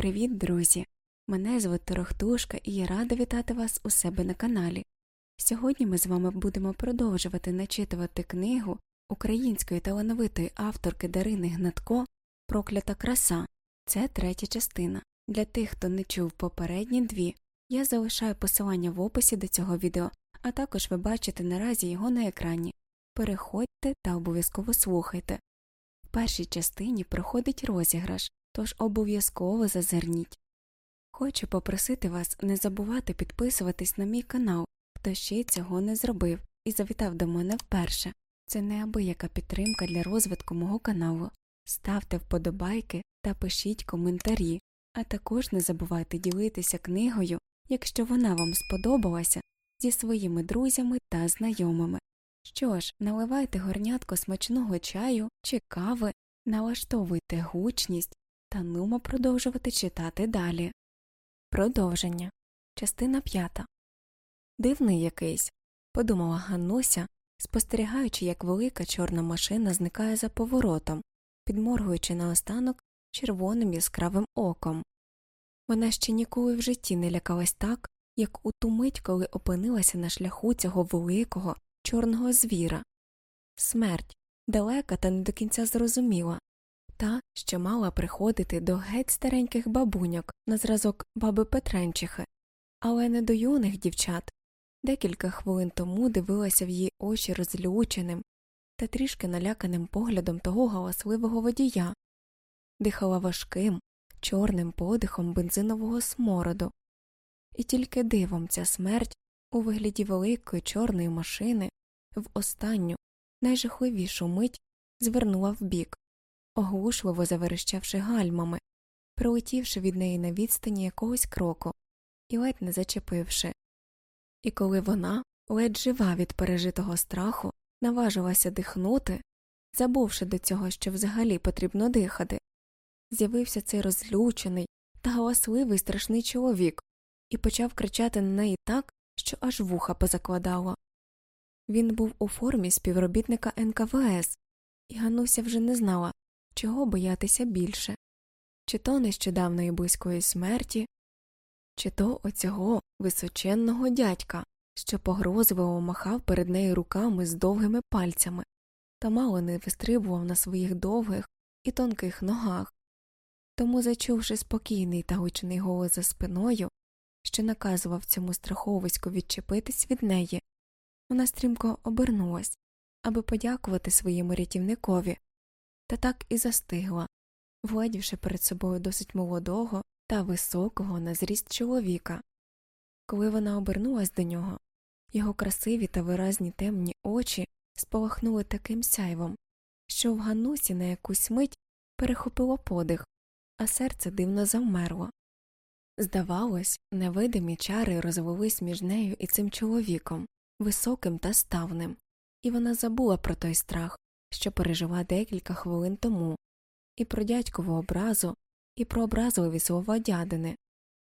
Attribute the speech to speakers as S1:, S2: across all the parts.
S1: Привіт, друзі! Мене звуть Торохтушка і я рада вітати вас у себе на каналі. Сьогодні ми з вами будемо продовжувати начитувати книгу української талановитої авторки Дарини Гнатко Проклята краса. Це третя частина. Для тих, хто не чув попередні дві, я залишаю посилання в описі до цього відео, а також ви бачите наразі його на екрані. Переходьте та обов'язково слухайте. В першій частині проходить розіграш, тож обов'язково зазирніть. Хочу попросити вас не забувати підписуватись на мій канал, хто ще цього не зробив і завітав до мене вперше. Це неабияка підтримка для розвитку мого каналу. Ставте вподобайки та пишіть коментарі, а також не забувайте ділитися книгою, якщо вона вам сподобалася, зі своїми друзями та знайомими. Що ж, наливайте горнятко смачного чаю чи кави, налаштовуйте гучність та нумо продовжувати читати далі. Продовження. Частина п'ята. Дивний якийсь, подумала Ганнуся, спостерігаючи, як велика чорна машина зникає за поворотом, підморгуючи наостанок червоним яскравим оком. Вона ще ніколи в житті не лякалась так, як у ту мить, коли опинилася на шляху цього великого чорного звіра. Смерть далека та не до кінця зрозуміла, та, що мала приходити до геть стареньких бабуньок на зразок баби Петренчихи, але не до юних дівчат. Декілька хвилин тому дивилася в її очі розлюченим та трішки наляканим поглядом того галасливого водія, дихала важким, чорним подихом бензинового смороду, і тільки дивом ця смерть у вигляді великої чорної машини в останню, найжахливішу мить звернула вбік, оглушливо заверещавши гальмами, прилетівши від неї на відстані якогось кроку і ледь не зачепивши. І коли вона, ледь жива від пережитого страху, наважилася дихнути, забувши до цього, що взагалі потрібно дихати, з'явився цей розлючений та галасливий страшний чоловік і почав кричати на неї так, що аж вуха позакладало. Він був у формі співробітника НКВС, і Гануся вже не знала, чого боятися більше чи то нещодавної близької смерті, чи то оцього височенного дядька, що погрозливо махав перед нею руками з довгими пальцями та мало не вистрибував на своїх довгих і тонких ногах. Тому, зачувши спокійний та гучний голос за спиною, що наказував цьому страховиську відчепитись від неї, вона стрімко обернулась, аби подякувати своєму рятівникові, та так і застигла, вгледівши перед собою досить молодого та високого на зріст чоловіка. Коли вона обернулась до нього, його красиві та виразні темні очі спалахнули таким сяйвом, що в Ганусі на якусь мить перехопило подих, а серце дивно завмерло. Здавалось, невидимі чари розвелись між нею і цим чоловіком, високим та ставним, і вона забула про той страх, що пережила декілька хвилин тому, і про дядькову образу, і про образливі слова дядини.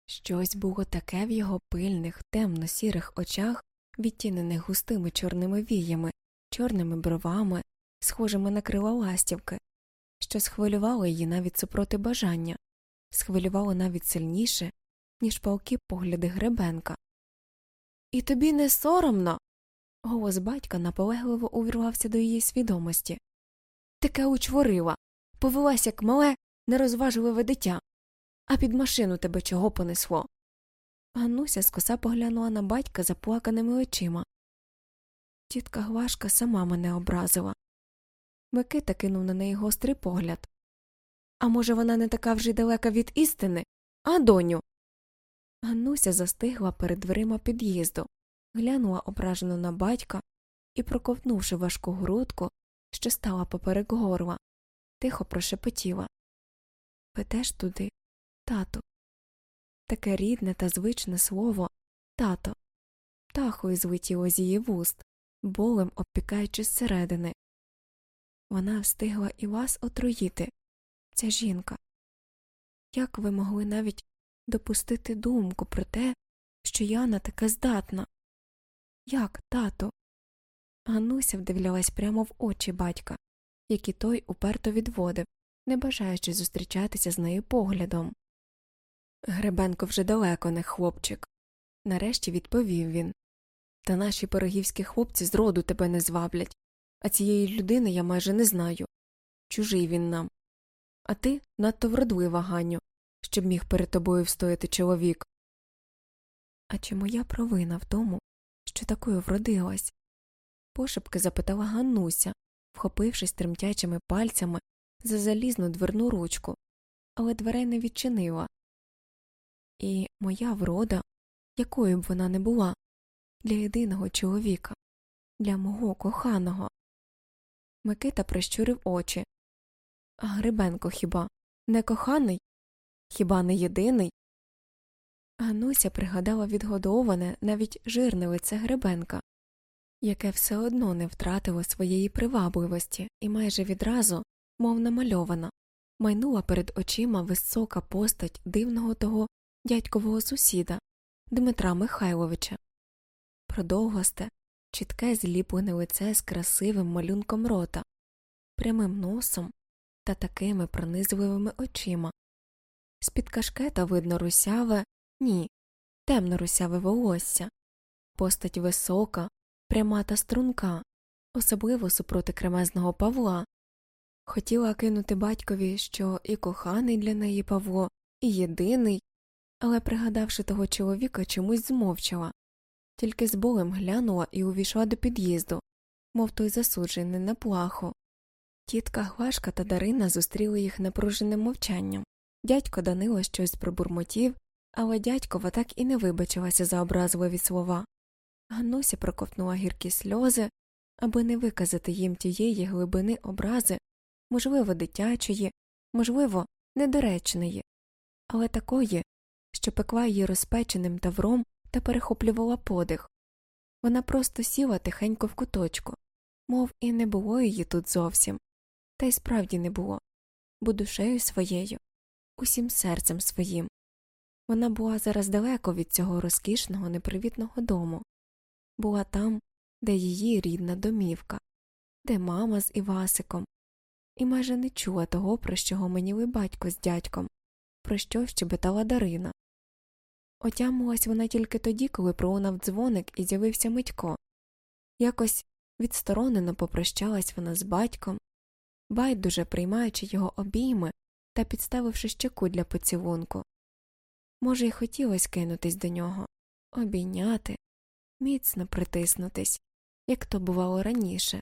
S1: Щось було таке в його пильних, темно сірих очах, відтінених густими чорними віями, чорними бровами, схожими на крила ластівки, що схвилювало її навіть супроти бажання, схвилювало навіть сильніше, ніж палки погляди гребенка. І тобі не соромно. Голос батька наполегливо увірвався до її свідомості. Таке учворила, повелась, як мале, нерозважливе дитя, а під машину тебе чого понесло. Ганнуся скоса поглянула на батька заплаканими очима. Тітка Глашка сама мене образила. Микита кинув на неї гострий погляд. А може, вона не така вже й далека від істини? А, доню. Ганнуся застигла перед дверима під'їзду, глянула ображено на батька і, проковтнувши важку грудку, що стала поперек горла, тихо прошепотіла Ведеш туди, тату. Таке рідне та звичне слово тато, птахою злетіло з її вуст, болем обпікаючи зсередини. Вона встигла і вас отруїти, ця жінка. Як ви могли навіть допустити думку про те, що Яна така здатна? Як, тато? Гануся вдивлялась прямо в очі батька, які той уперто відводив, не бажаючи зустрічатися з нею поглядом. Гребенко вже далеко не хлопчик. Нарешті відповів він. Та наші пирогівські хлопці зроду тебе не зваблять, а цієї людини я майже не знаю. Чужий він нам. А ти надто вродлива, Ганю, щоб міг перед тобою встояти чоловік. А чи моя провина в тому, що такою вродилась? Пошепки запитала Ганнуся, вхопившись тремтячими пальцями за залізну дверну ручку, але дверей не відчинила. І моя врода, якою б вона не була, для єдиного чоловіка, для мого коханого. Микита прищурив очі. А Грибенко хіба не коханий? Хіба не єдиний? Гануся пригадала відгодоване, навіть жирне лице Грибенка, яке все одно не втратило своєї привабливості і майже відразу, мов намальована, майнула перед очима висока постать дивного того дядькового сусіда Дмитра Михайловича. Продовгосте, чітке зліплене лице з красивим малюнком рота, прямим носом та такими пронизливими очима. З під кашкета видно русяве, ні, темно русяве волосся, постать висока, пряма та струнка, особливо супроти кремезного Павла. Хотіла кинути батькові, що і коханий для неї Павло, і єдиний, але, пригадавши того чоловіка, чомусь змовчала, тільки з болем глянула і увійшла до під'їзду, мов той засуджений на плаху. Тітка Глашка та Дарина зустріли їх напруженим мовчанням. Дядько Данило щось пробурмотів, але дядькова так і не вибачилася за образливі слова. Гануся проковтнула гіркі сльози, аби не виказати їм тієї глибини образи, можливо, дитячої, можливо, недоречної, але такої, що пекла її розпеченим тавром та перехоплювала подих. Вона просто сіла тихенько в куточку, мов і не було її тут зовсім, та й справді не було, бо душею своєю, усім серцем своїм. Вона була зараз далеко від цього розкішного непривітного дому, була там, де її рідна домівка, де мама з Івасиком, і майже не чула того, про що гомоніли батько з дядьком, про що щебетала Дарина. Отямилась вона тільки тоді, коли пролунав дзвоник і з'явився Митько. Якось відсторонено попрощалась вона з батьком, байдуже приймаючи його обійми та підставивши щеку для поцілунку. Може, й хотілося кинутись до нього, обійняти, міцно притиснутись, як то бувало раніше,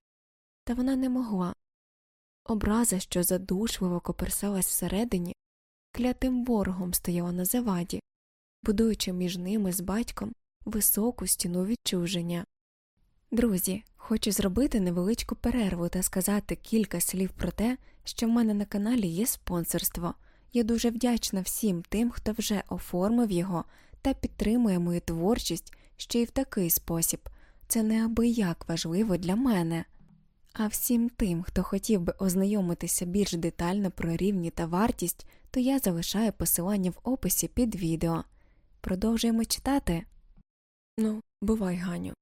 S1: та вона не могла. Образа, що задушливо коперсалась всередині, клятим ворогом стояла на заваді, будуючи між ними з батьком високу стіну відчуження. Друзі, хочу зробити невеличку перерву та сказати кілька слів про те, що в мене на каналі є спонсорство. Я дуже вдячна всім тим, хто вже оформив його та підтримує мою творчість ще й в такий спосіб. Це неабияк важливо для мене. А всім тим, хто хотів би ознайомитися більш детально про рівні та вартість, то я залишаю посилання в описі під відео. Продовжуємо читати. Ну, бувай, Ганю,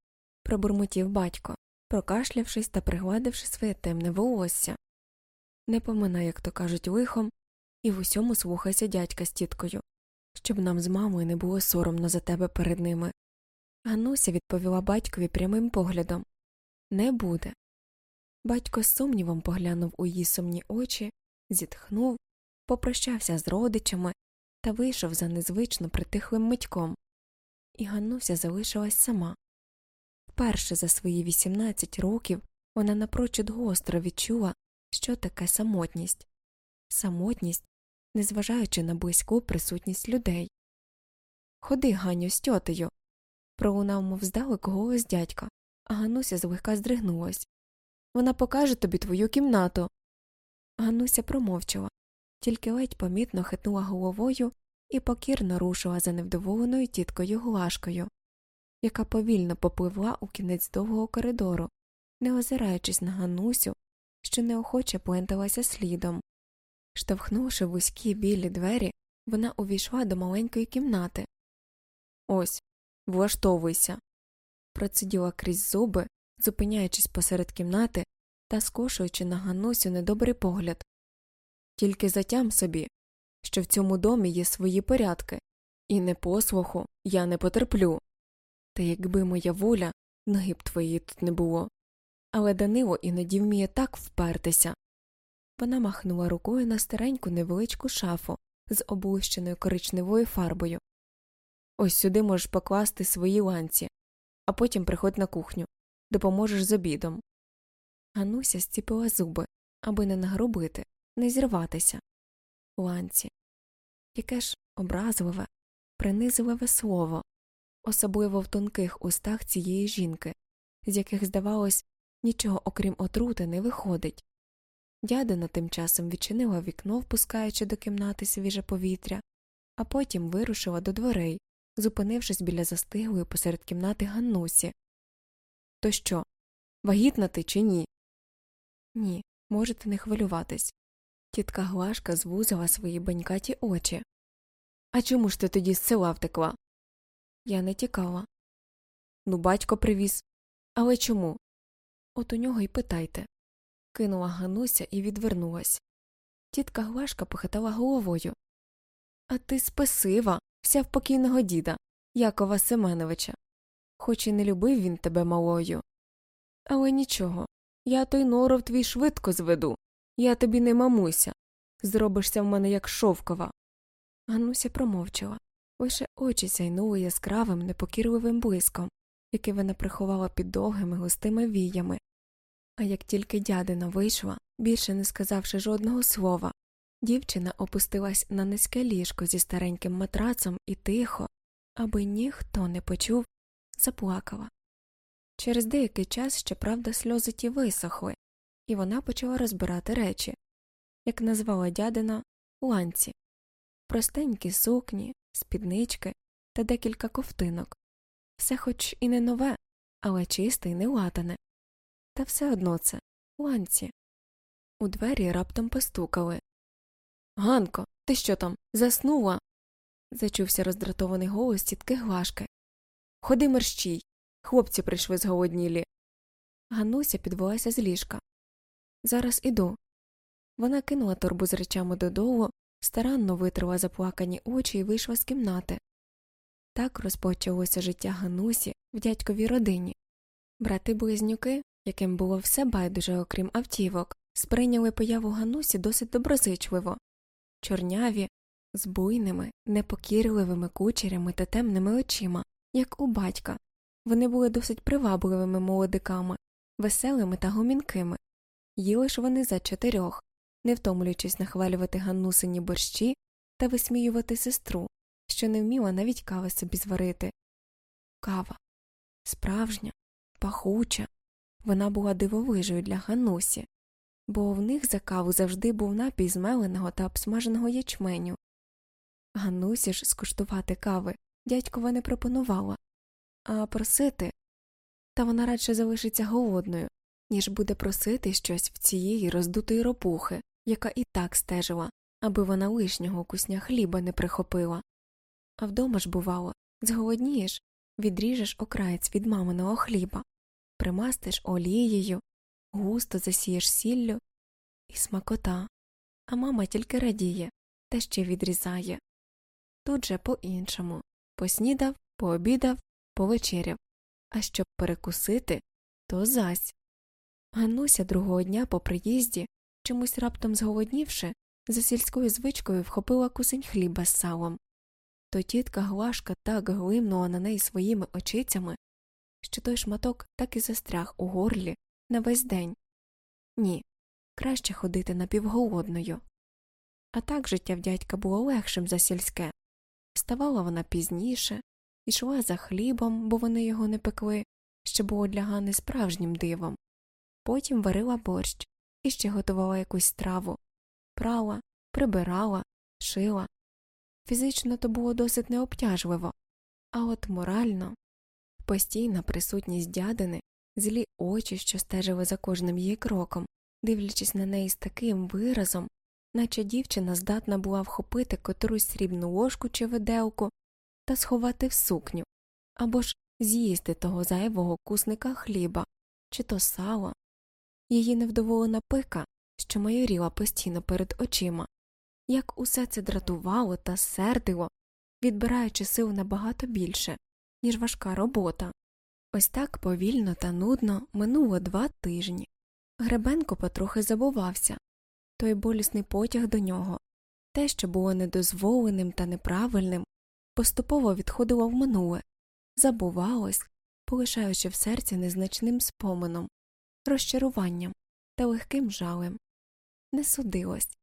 S1: пробурмотів батько, прокашлявшись та пригладивши своє темне волосся. Не поминай, як то кажуть, лихом, і в усьому слухайся дядька з тіткою, щоб нам з мамою не було соромно за тебе перед ними. Гануся відповіла батькові прямим поглядом Не буде. Батько з сумнівом поглянув у її сумні очі, зітхнув, попрощався з родичами та вийшов за незвично притихлим митьком. І Гануся залишилась сама. Вперше за свої 18 років вона напрочуд гостро відчула, що таке самотність самотність, незважаючи на близьку присутність людей. Ходи, Ганю, з тьотею. пролунав, мов здалеку голос дядька, а Гануся злегка здригнулась. Вона покаже тобі твою кімнату. Гануся промовчала, тільки ледь помітно хитнула головою і покірно рушила за невдоволеною тіткою Глашкою, яка повільно попливла у кінець довгого коридору, не озираючись на Ганусю, що неохоче пленталася слідом. Штовхнувши вузькі білі двері, вона увійшла до маленької кімнати. Ось, влаштовуйся. Проциділа крізь зуби, зупиняючись посеред кімнати та скошуючи на Ганусю недобрий погляд. Тільки затям собі, що в цьому домі є свої порядки,
S2: і непослуху я не потерплю. Та якби моя воля, ноги б твоєї тут не було. Але Данило іноді вміє так впертися. Вона махнула рукою на стареньку невеличку шафу з облущеною коричневою фарбою. Ось сюди можеш покласти свої ланці, а потім приходь на кухню, допоможеш з обідом. Гануся зціпила зуби, аби не нагрубити, не зірватися. Ланці. Яке ж образливе, принизливе слово, особливо в тонких устах цієї жінки, з яких, здавалось, нічого окрім отрути не виходить. Дядина тим часом відчинила вікно, впускаючи до кімнати свіже повітря, а потім вирушила до дверей, зупинившись біля застиглої посеред кімнати Ганнусі. То що, вагітна ти чи ні? Ні, можете не хвилюватись. Тітка Глашка звузила свої банькаті очі. А чому ж ти тоді з села втекла? Я не тікала. Ну, батько привіз. Але чому? От у нього й питайте. Кинула Гануся і відвернулась. Тітка Глашка похитала головою. А ти спесива, вся в покійного діда, Якова Семеновича. Хоч і не любив він тебе малою. Але нічого, я той норов твій швидко зведу. Я тобі не мамуся. Зробишся в мене як шовкова. Гануся промовчала. Лише очі сяйнули яскравим, непокірливим блиском, який вона приховала під довгими густими віями. А як тільки дядина вийшла, більше не сказавши жодного слова, дівчина опустилась на низьке ліжко зі стареньким матрацом і тихо, аби ніхто не почув, заплакала. Через деякий час, щоправда, сльози ті висохли, і вона почала розбирати речі, як назвала дядина ланці, простенькі сукні, спіднички та декілька ковтинок. Все хоч і не нове, але чисте й не латане. Та все одно це ланці. У двері раптом постукали. Ганко, ти що там? Заснула? зачувся роздратований голос тітки Глашки. Ходи мерщій. Хлопці прийшли зголоднілі. Гануся підвелася з ліжка. Зараз іду. Вона кинула торбу з речами додолу, старанно витрила заплакані очі і вийшла з кімнати. Так розпочалося життя Ганусі в дядьковій родині. Брати близнюки, яким було все байдуже, окрім автівок, сприйняли появу Ганусі досить доброзичливо чорняві, з буйними, непокірливими кучерями та темними очима, як у батька. Вони були досить привабливими молодиками, веселими та гомінкими. Їли ж вони за чотирьох, не втомлюючись нахвалювати Ганнусині борщі та висміювати сестру, що не вміла навіть кави собі зварити. Кава справжня, пахуча. Вона була дивовижею для Ганусі, бо в них за каву завжди був напій змеленого та обсмаженого ячменю. Ганусі ж скуштувати кави дядькова не пропонувала, а просити та вона радше залишиться голодною, ніж буде просити щось в цієї роздутої ропухи, яка і так стежила, аби вона лишнього кусня хліба не прихопила. А вдома ж, бувало, зголоднієш, відріжеш окраєць від маминого хліба, примастиш олією, густо засієш сіллю і смакота, а мама тільки радіє та ще відрізає. Тут же по іншому поснідав, пообідав, повечеряв, а щоб перекусити, то зась. Гануся другого дня по приїзді, чомусь раптом зголоднівши, за сільською звичкою вхопила кусень хліба з салом. То тітка Глашка так глимнула на неї своїми очицями, що той шматок так і застряг у горлі на весь день. Ні, краще ходити напівголодною. А так життя в дядька було легшим за сільське. Вставала вона пізніше, йшла за хлібом, бо вони його не пекли, що було для Гани справжнім дивом. Потім варила борщ і ще готувала якусь страву, прала, прибирала, шила. Фізично то було досить необтяжливо, а от морально постійна присутність дядини, злі очі, що стежили за кожним її кроком, дивлячись на неї з таким виразом, наче дівчина здатна була вхопити котрусь срібну ложку чи виделку та сховати в сукню, або ж з'їсти того зайвого кусника хліба, чи то сало. Її невдоволена пика, що майоріла постійно перед очима, як усе це дратувало та сердило,
S1: відбираючи сил набагато більше, ніж важка робота. Ось так повільно та нудно минуло два тижні. Гребенко потрохи забувався той болісний потяг до нього, те, що було недозволеним та неправильним, поступово відходило в минуле, забувалось, полишаючи в серці незначним спомином, розчаруванням та легким жалем. Не судилось.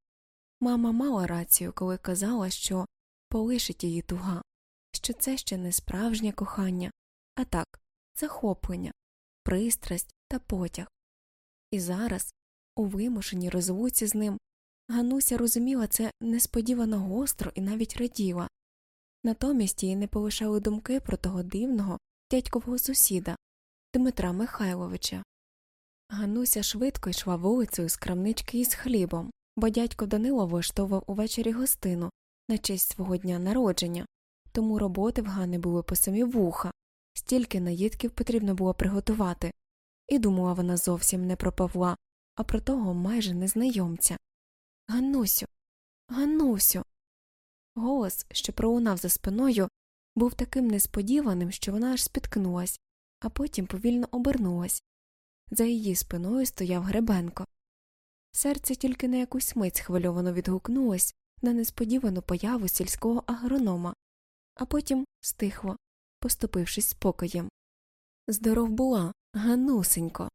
S1: Мама мала рацію, коли казала, що полишить її туга, що це ще не справжнє кохання, а так, захоплення, пристрасть та потяг. І зараз, у вимушеній розлуці з ним, Гануся розуміла це несподівано гостро і навіть раділа. Натомість її не полишали думки про того дивного дядькового сусіда Дмитра Михайловича. Гануся швидко йшла вулицею з крамнички із хлібом, бо дядько Данило влаштовував увечері гостину на честь свого дня народження, тому роботи в Гани були по самі вуха, стільки наїдків потрібно було приготувати, і думала вона зовсім не про Павла, а про того майже незнайомця. Ганусю, Ганусю. Голос, що пролунав за спиною, був таким несподіваним, що вона аж спіткнулась, а потім повільно обернулась. За її спиною стояв Гребенко. Серце тільки на якусь мить схвильовано відгукнулось на несподівану появу сільського агронома, а потім стихло, поступившись спокоєм. Здоров була, ганусенько.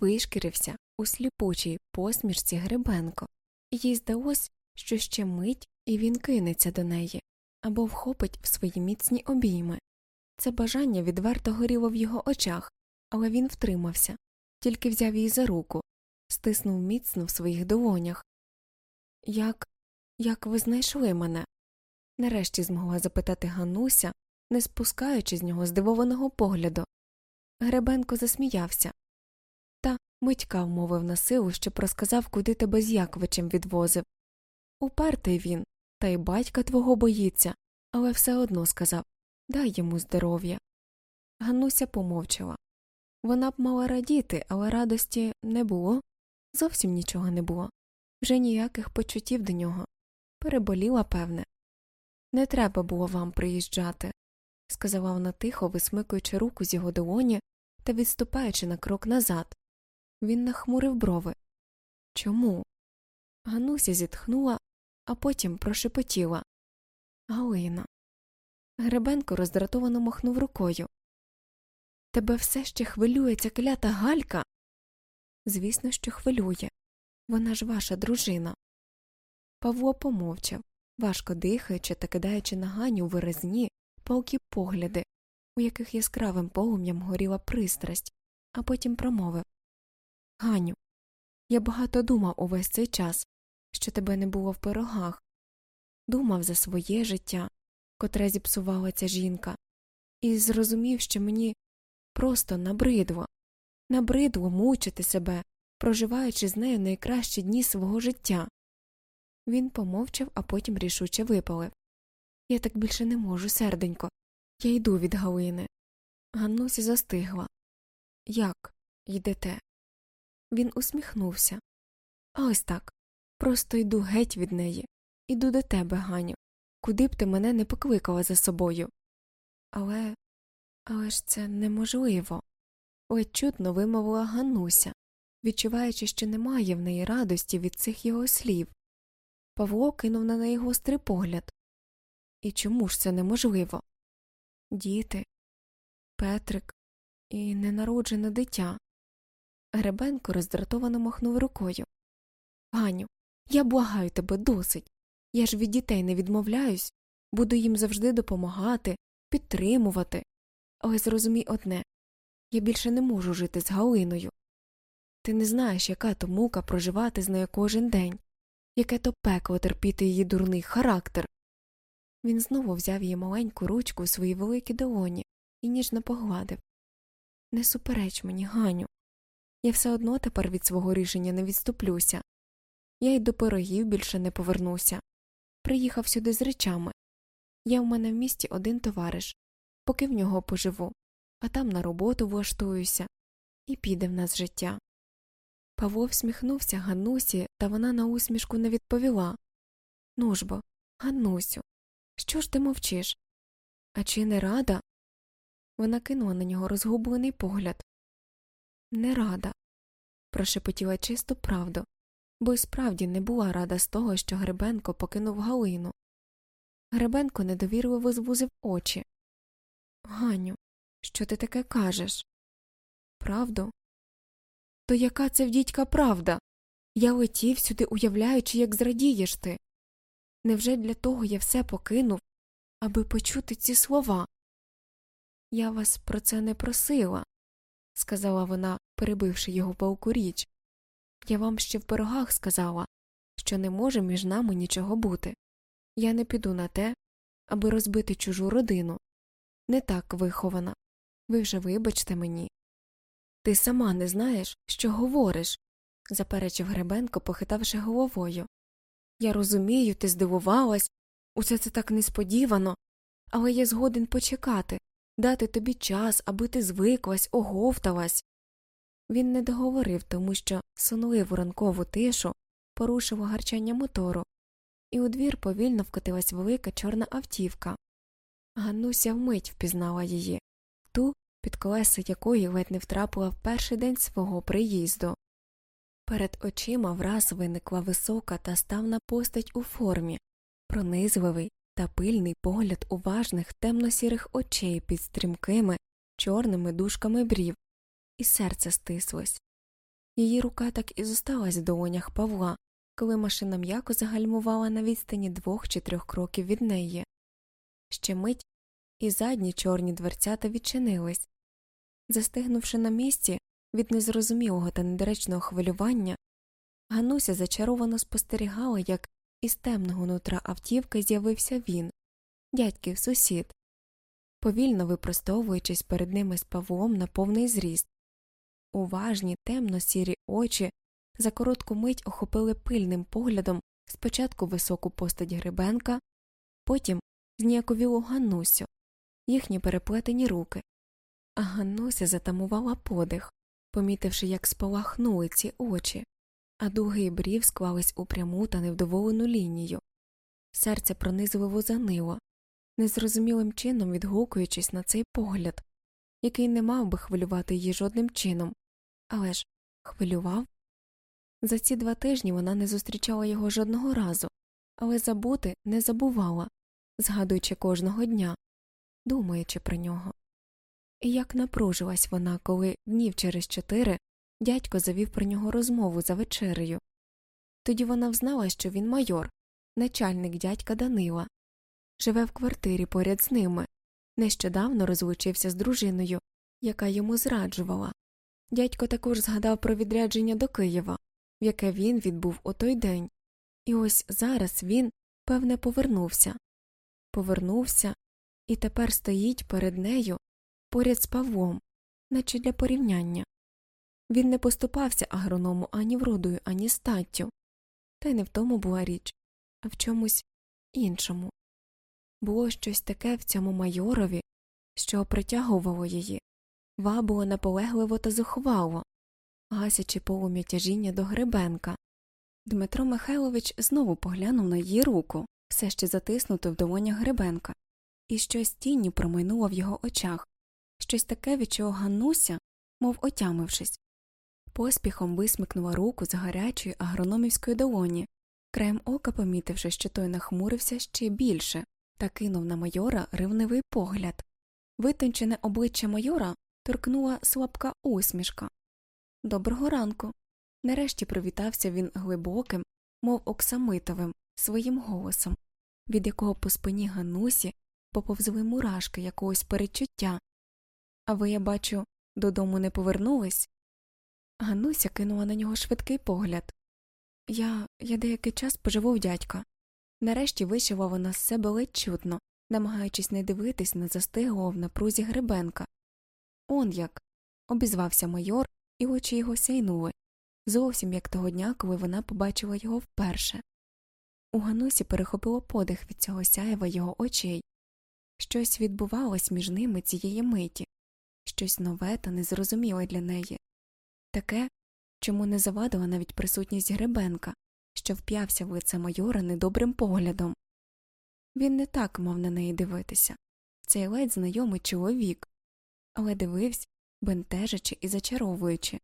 S1: Вишкірився у сліпучій посмішці Гребенко, їй здалось, що ще мить і він кинеться до неї або вхопить в свої міцні обійми. Це бажання відверто горіло в його очах, але він втримався, тільки взяв її за руку, стиснув міцно в своїх долонях. Як як ви знайшли мене? Нарешті змогла запитати Гануся, не спускаючи з нього здивованого погляду. Гребенко засміявся. Та митька вмовив на силу, щоб розказав, куди тебе з Яковичем відвозив. Упертий він, та й батька твого боїться, але все одно сказав дай йому здоров'я. Гануся помовчала. Вона б мала радіти, але радості не було, зовсім нічого не було, вже ніяких почуттів до нього. Переболіла, певне. Не треба було вам приїжджати, сказала вона тихо, висмикуючи руку з його долоні та відступаючи на крок назад. Він нахмурив брови. Чому? Гануся зітхнула, а потім прошепотіла. Галина. Гребенко роздратовано махнув рукою. Тебе все ще хвилює ця клята Галька? Звісно, що хвилює. Вона ж ваша дружина. Павло помовчав, важко дихаючи та кидаючи на Ганю виразні, палкі погляди, у яких яскравим полум'ям горіла пристрасть, а потім промовив Ганю, я багато думав увесь цей час, що тебе не було в пирогах, думав за своє життя, котре зіпсувала ця жінка, і зрозумів, що мені просто набридло, набридло мучити себе, проживаючи з нею найкращі дні свого життя. Він помовчав, а потім рішуче випалив Я так більше не можу, серденько. Я йду від Галини. Ганнуся застигла. Як йдете? Він усміхнувся. А ось так. Просто йду геть від неї. Іду до тебе, Ганю. Куди б ти мене не покликала за собою. Але. Але ж це неможливо. Ледь чутно вимовила Ганнуся, відчуваючи, що немає в неї радості від цих його слів. Павло кинув на неї гострий погляд. І чому ж це неможливо? Діти, Петрик і ненароджене дитя. Гребенко роздратовано махнув рукою. Ганю, я благаю тебе досить. Я ж від дітей не відмовляюсь, буду їм завжди допомагати, підтримувати. Але зрозумій одне я більше не можу жити з Галиною. Ти не знаєш, яка то мука проживати з нею кожен день, яке то пекло терпіти її дурний характер. Він знову взяв її маленьку ручку в свої великі долоні і ніжно погладив. Не супереч мені, Ганю. Я все одно тепер від свого рішення не відступлюся. Я й до пирогів більше не повернуся. Приїхав сюди з речами. Я в мене в місті один товариш, поки в нього поживу, а там на роботу влаштуюся, і піде в нас життя. Павло всміхнувся Ганнусі, та вона на усмішку не відповіла. Ну ж бо, Ганнусю,
S2: Що ж ти мовчиш? А чи не рада? Вона кинула на нього розгублений погляд. Не рада, прошепотіла чисту правду, бо й справді не була рада з того, що Гребенко покинув Галину. Гребенко недовірливо звузив очі. Ганю, що ти таке кажеш? Правду? То яка це в дідька правда? Я летів сюди, уявляючи, як зрадієш ти. Невже для того я все покинув, аби почути ці слова? Я вас про це не просила, сказала вона, перебивши його палку річ. Я вам ще в пирогах сказала, що не може між нами нічого бути. Я не піду на те, аби розбити чужу родину. Не так вихована. Ви вже вибачте мені. Ти сама не знаєш, що говориш, заперечив Гребенко, похитавши головою. Я розумію, ти здивувалась, усе це так несподівано, але я згоден почекати, дати тобі час, аби ти звиклась, оговталась. Він не договорив, тому що сонливу ранкову тишу порушило гарчання мотору, і у двір повільно вкотилась велика чорна автівка. Ганнуся вмить впізнала її, ту, під колеса якої ледь не втрапила в перший день свого приїзду. Перед очима враз виникла висока та ставна постать у формі, пронизливий та пильний погляд уважних темно сірих очей під стрімкими, чорними дужками брів, і серце стислось. Її рука так і зосталась в долонях Павла, коли машина м'яко загальмувала на відстані двох чи трьох кроків від неї. Ще мить і задні чорні дверцята відчинились. Застигнувши на місці від незрозумілого та недоречного хвилювання, Гануся зачаровано спостерігала, як із темного нутра автівки з'явився він, дядьків сусід, повільно випростовуючись перед ними з Павлом на повний зріст. Уважні темно сірі очі за коротку мить охопили пильним поглядом спочатку високу постать Грибенка, потім зніяковілу Ганнусю, їхні переплетені руки. А Ганнуся затамувала подих, помітивши, як спалахнули ці очі, а дуги брів склались у пряму та невдоволену лінію. Серце пронизливо занило, незрозумілим чином відгукуючись на цей погляд, який не мав би хвилювати її жодним чином, але ж хвилював. За ці два тижні вона не зустрічала його жодного разу, але забути не забувала, згадуючи кожного дня, думаючи про нього. І як напружилась вона, коли днів через чотири дядько завів про нього розмову за вечерею. Тоді вона взнала, що він майор, начальник дядька Данила, живе в квартирі поряд з ними, нещодавно розлучився з дружиною, яка йому зраджувала. Дядько також згадав про відрядження до Києва, в яке він відбув у той день, і ось зараз він, певне, повернувся. Повернувся і тепер стоїть перед нею поряд з Павлом, наче для порівняння. Він не поступався агроному ані вродою, ані статтю, та й не в тому була річ, а в чомусь іншому. Було щось таке в цьому майорові, що притягувало її, вабило наполегливо та зухвало, гасячи полум'я тяжіння до гребенка. Дмитро Михайлович знову поглянув на її руку, все ще затиснуту в долонях гребенка, і щось тінню промайнуло в його очах, щось таке, від чого Ганнуся, мов отямившись, поспіхом висмикнула руку з гарячої агрономівської долоні, краєм ока помітивши, що той нахмурився ще більше, та кинув на майора ривневий погляд. Витончене обличчя майора торкнула слабка усмішка. Доброго ранку. Нарешті привітався він глибоким, мов оксамитовим, своїм голосом, від якого по спині Ганусі поповзли мурашки якогось перечуття. А ви, я бачу, додому не повернулись? Гануся кинула на нього швидкий погляд. Я я деякий час поживу в дядька. Нарешті вишила вона з себе ледь чутно, намагаючись не дивитись на застиглого в напрузі гребенка. Он як. обізвався майор, і очі його сяйнули, зовсім як того дня, коли вона побачила його вперше. У Ганусі перехопило подих від цього сяєва його очей. Щось відбувалось між ними цієї миті, щось нове та незрозуміле для неї, таке, чому не завадила навіть присутність Гребенка, що вп'явся в лице майора недобрим поглядом.
S1: Він не так мав на неї дивитися цей ледь знайомий чоловік, але дивився, бентежачи і зачаровуючи.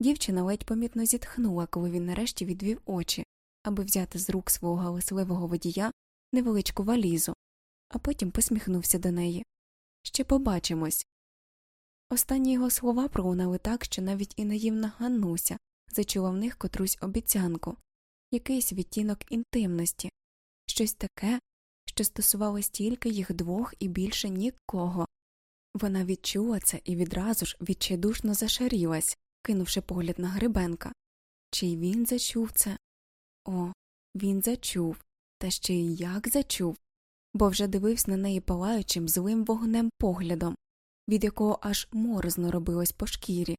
S1: Дівчина ледь помітно зітхнула, коли він нарешті відвів очі, аби взяти з рук свого галасливого водія невеличку валізу, а потім посміхнувся до неї. Ще побачимось. Останні його слова пролунали так, що навіть і наївна Ганнуся зачула в них котрусь обіцянку, якийсь відтінок інтимності, щось таке, що стосувалось тільки їх двох і більше нікого. Вона відчула це і відразу ж відчайдушно зашарілась, кинувши погляд на грибенка. Чи й він зачув це? О, він зачув, та ще й як зачув, бо вже дивився на неї палаючим злим вогнем поглядом, від якого аж морозно робилось по шкірі.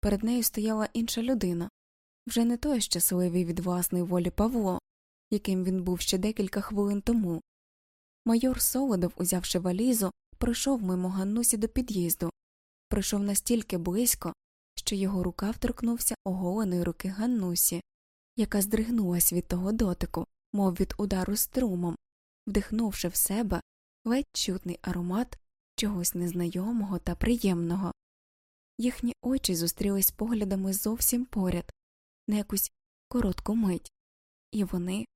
S1: Перед нею стояла інша людина, вже не той щасливий від власної волі Павло, яким він був ще декілька хвилин тому. Майор Солодов, узявши валізу, пройшов мимо Ганнусі до під'їзду, пройшов настільки близько, що його рука вторкнувся оголеної руки Ганнусі, яка здригнулась від того дотику, мов від удару струмом, вдихнувши в себе ледь чутний аромат чогось незнайомого та приємного. Їхні очі зустрілись поглядами зовсім поряд, на якусь коротку мить, і вони,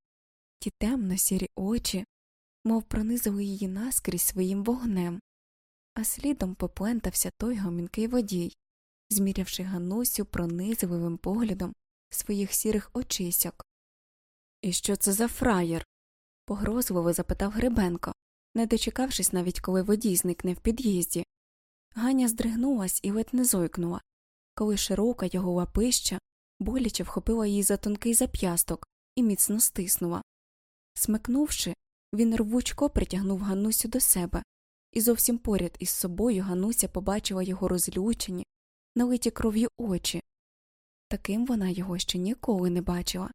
S1: ті темно сірі очі, мов пронизили її наскрізь своїм вогнем, а слідом поплентався той гомінкий водій, змірявши Ганусю пронизливим поглядом своїх сірих очисок. І що це за фраєр? погрозливо запитав Грибенко, не дочекавшись навіть, коли водій зникне в під'їзді. Ганя здригнулась і ледь не зойкнула, коли широка його лапища боляче вхопила її за тонкий зап'ясток і міцно стиснула. Смикнувши, він рвучко притягнув Ганусю до себе, і зовсім поряд із собою Гануся побачила його розлючені, налиті кров'ю очі. Таким вона його ще ніколи не бачила,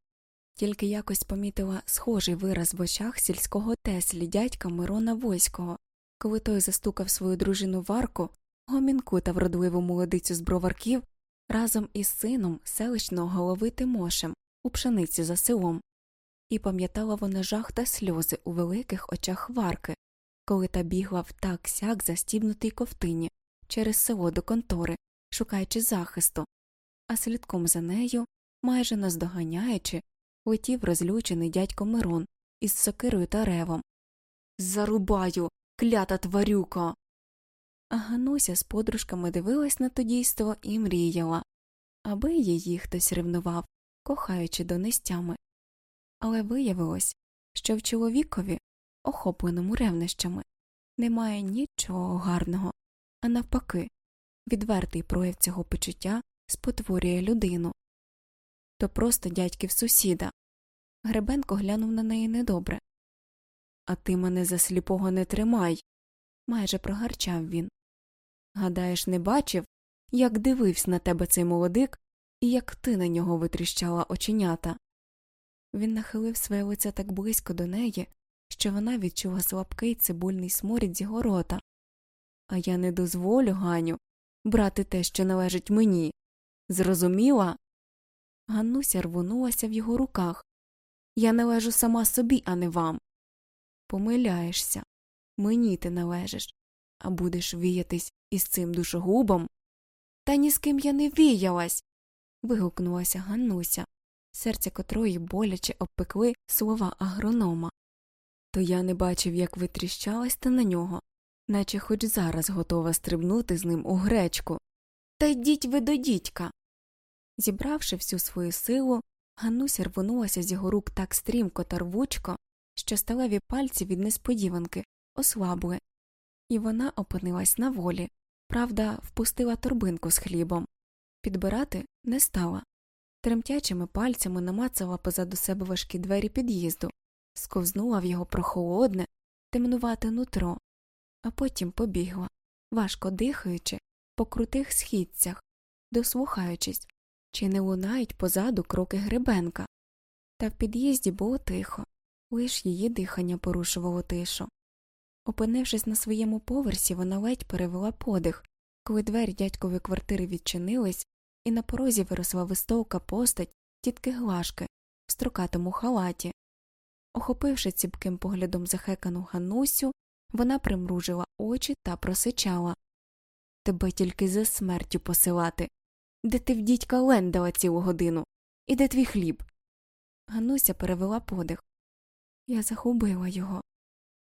S1: тільки якось помітила схожий вираз в очах сільського теслі дядька Мирона Войського, коли той застукав свою дружину Варку, гомінку та вродливу молодицю з броварків разом із сином селищного голови Тимошем у пшениці за селом, і пам'ятала вона жах та сльози у великих очах Варки, коли та бігла в так сяк застібнутій ковтині через село до контори, шукаючи захисту, а слідком за нею, майже наздоганяючи, летів розлючений дядько Мирон із сокирою та ревом. Зарубаю, клята тварюко. А Гануся з подружками дивилась на то дійство і мріяла, аби її хтось ревнував, кохаючи донестями. Але виявилось, що в чоловікові, охопленому ревнощами, немає нічого гарного, а навпаки, відвертий прояв цього почуття спотворює людину. То просто дядьків сусіда. Гребенко глянув на неї недобре. А ти мене за сліпого не тримай. майже прогарчав він. Гадаєш, не бачив, як дивився на тебе цей молодик і як ти на нього витріщала оченята. Він нахилив своє лице так близько до неї, що вона відчула слабкий цибульний сморід з його рота. А я не дозволю, Ганю, брати те, що належить мені. Зрозуміла? Ганнуся рвонулася в його руках. Я належу сама собі, а не вам. Помиляєшся. Мені ти належиш, а будеш віятись із цим душогубом. Та ні з ким я не віялась. вигукнулася Ганнуся, серце котрої боляче обпекли слова агронома. То я не бачив, як ви тріщалась на нього, наче хоч зараз готова стрибнути з ним у гречку. Та йдіть ви до дідька. Зібравши всю свою силу, Ганнуся рвонулася з його рук так стрімко та рвучко, що сталеві пальці від несподіванки ослабли, і вона опинилась на волі, правда, впустила торбинку з хлібом. Підбирати не стала. Тремтячими пальцями намацала позаду себе важкі двері під'їзду, сковзнула в його прохолодне, темнувате нутро, а потім побігла, важко дихаючи, по крутих східцях, дослухаючись, чи не лунають позаду кроки гребенка. Та в під'їзді було тихо, лиш її дихання порушувало тишу. Опинившись на своєму поверсі, вона ледь перевела подих, коли двері дядькової квартири відчинились, і на порозі виросла вистовка постать тітки Глашки в строкатому халаті. Охопивши ціпким поглядом захекану Ганусю, вона примружила очі та просичала Тебе тільки за смертю посилати. Де ти в дідька лендала цілу годину? І де твій хліб? Гануся перевела подих. Я загубила його.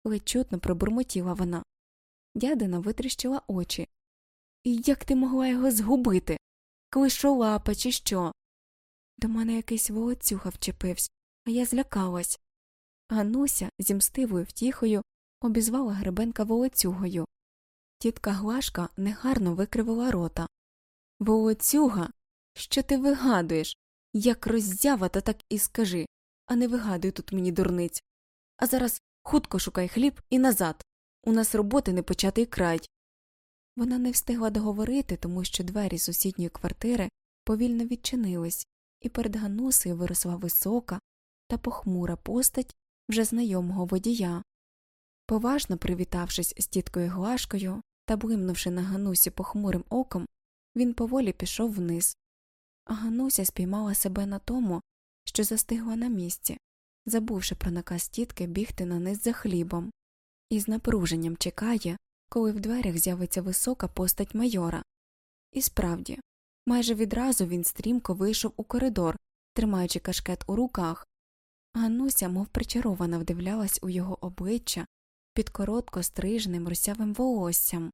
S1: ледь чутно пробурмотіла вона. Дядина витріщила очі. І як ти могла його згубити? Клишолапа, чи що? До мене якийсь волоцюга вчепився, а я злякалась. Гануся зі мстивою втіхою обізвала гребенка волоцюгою. Тітка Глашка негарно викривила рота. Волоцюга, що ти вигадуєш? Як роззява, то так і скажи, а не вигадуй тут мені дурниць. А зараз хутко шукай хліб і назад. У нас роботи не початий край. Вона не встигла договорити, тому що двері сусідньої квартири повільно відчинились, і перед Ганусею виросла висока та похмура постать вже знайомого водія. Поважно привітавшись з тіткою Глашкою та блимнувши на Ганусі похмурим оком, він поволі пішов вниз. Гануся спіймала себе на тому, що застигла на місці, забувши про наказ тітки бігти на низ за хлібом, і з напруженням чекає, коли в дверях з'явиться висока постать майора. І справді, майже відразу він стрімко вийшов у коридор, тримаючи кашкет у руках. Гануся, мов причарована, вдивлялась у його обличчя під коротко стриженим русявим волоссям,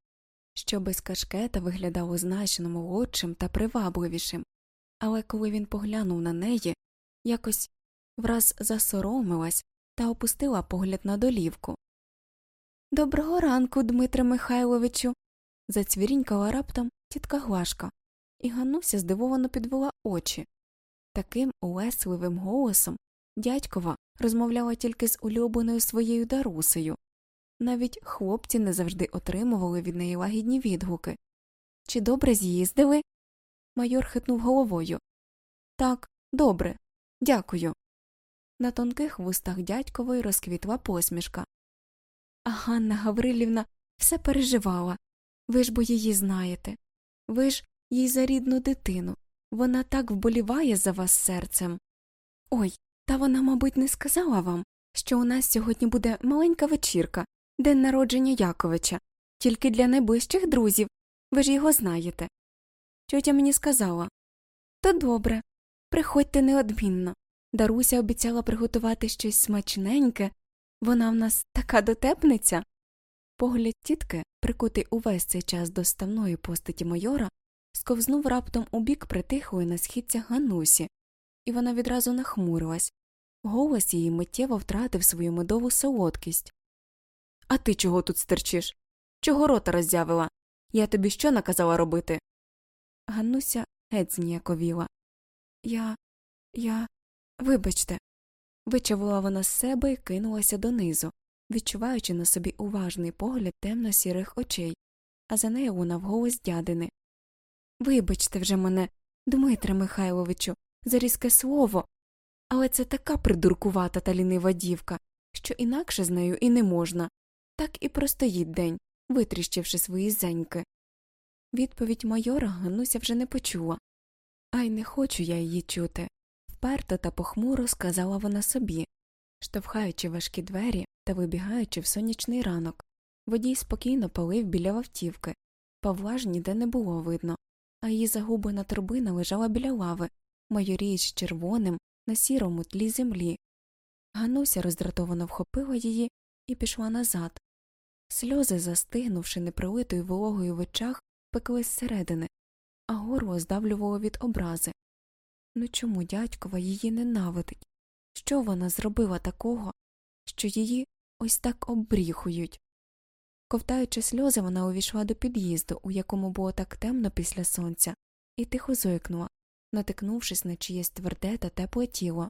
S1: що без кашкета виглядало значно молодшим та привабливішим, але коли він поглянув на неї, якось враз засоромилась та опустила погляд на долівку. Доброго ранку, Дмитре Михайловичу. зацвірінькала раптом тітка Глашка, і Гануся здивовано підвела очі. Таким улесливим голосом дядькова розмовляла тільки з улюбленою своєю Дарусею. Навіть хлопці не завжди отримували від неї лагідні відгуки. Чи добре з'їздили? Майор хитнув головою. Так, добре, дякую. На тонких вустах дядькової розквітла посмішка. А Ганна Гаврилівна все переживала. Ви ж бо її знаєте. Ви ж їй за рідну дитину. Вона так вболіває за вас серцем. Ой, та вона, мабуть, не сказала вам, що у нас сьогодні буде маленька вечірка, день народження Яковича, тільки для найближчих друзів. Ви ж його знаєте. Тьотя мені сказала То добре, приходьте неодмінно. Даруся обіцяла приготувати щось смачненьке, вона в нас така дотепниця. Погляд тітки, прикутий увесь цей час до ставної постаті майора, сковзнув раптом у бік притихлої на східцях Ганусі, і вона відразу нахмурилась. Голос її миттєво втратив свою медову солодкість. А ти чого тут стерчиш? Чого рота роззявила? Я тобі що наказала робити? Ганнуся геть зніяковіла. Я. я. Вибачте. Вичавила вона з себе і кинулася донизу, відчуваючи на собі уважний погляд темно сірих очей, а за нею лунав голос дядини. Вибачте вже мене, Дмитре Михайловичу, за різке слово, але це така придуркувата та лінива дівка, що інакше з нею і не можна. Так і простоїть день, витріщивши свої зеньки. Відповідь майора Гануся вже не почула. Ай не хочу я її чути. Вперто та похмуро сказала вона собі, штовхаючи важкі двері та вибігаючи в сонячний ранок. Водій спокійно палив біля вавтівки. Павла ж ніде не було видно, а її загублена торбина лежала біля лави, майоріючи червоним на сірому тлі землі. Гануся роздратовано вхопила її і пішла назад. Сльози, застигнувши непролитою вологою в очах, пекли зсередини, а горло здавлювало від образи. Ну чому дядькова її ненавидить? Що вона зробила такого, що її ось так обріхують? Ковтаючи сльози, вона увійшла до під'їзду, у якому було так темно після сонця, і тихо зойкнула, натикнувшись на чиєсь тверде та тепле тіло.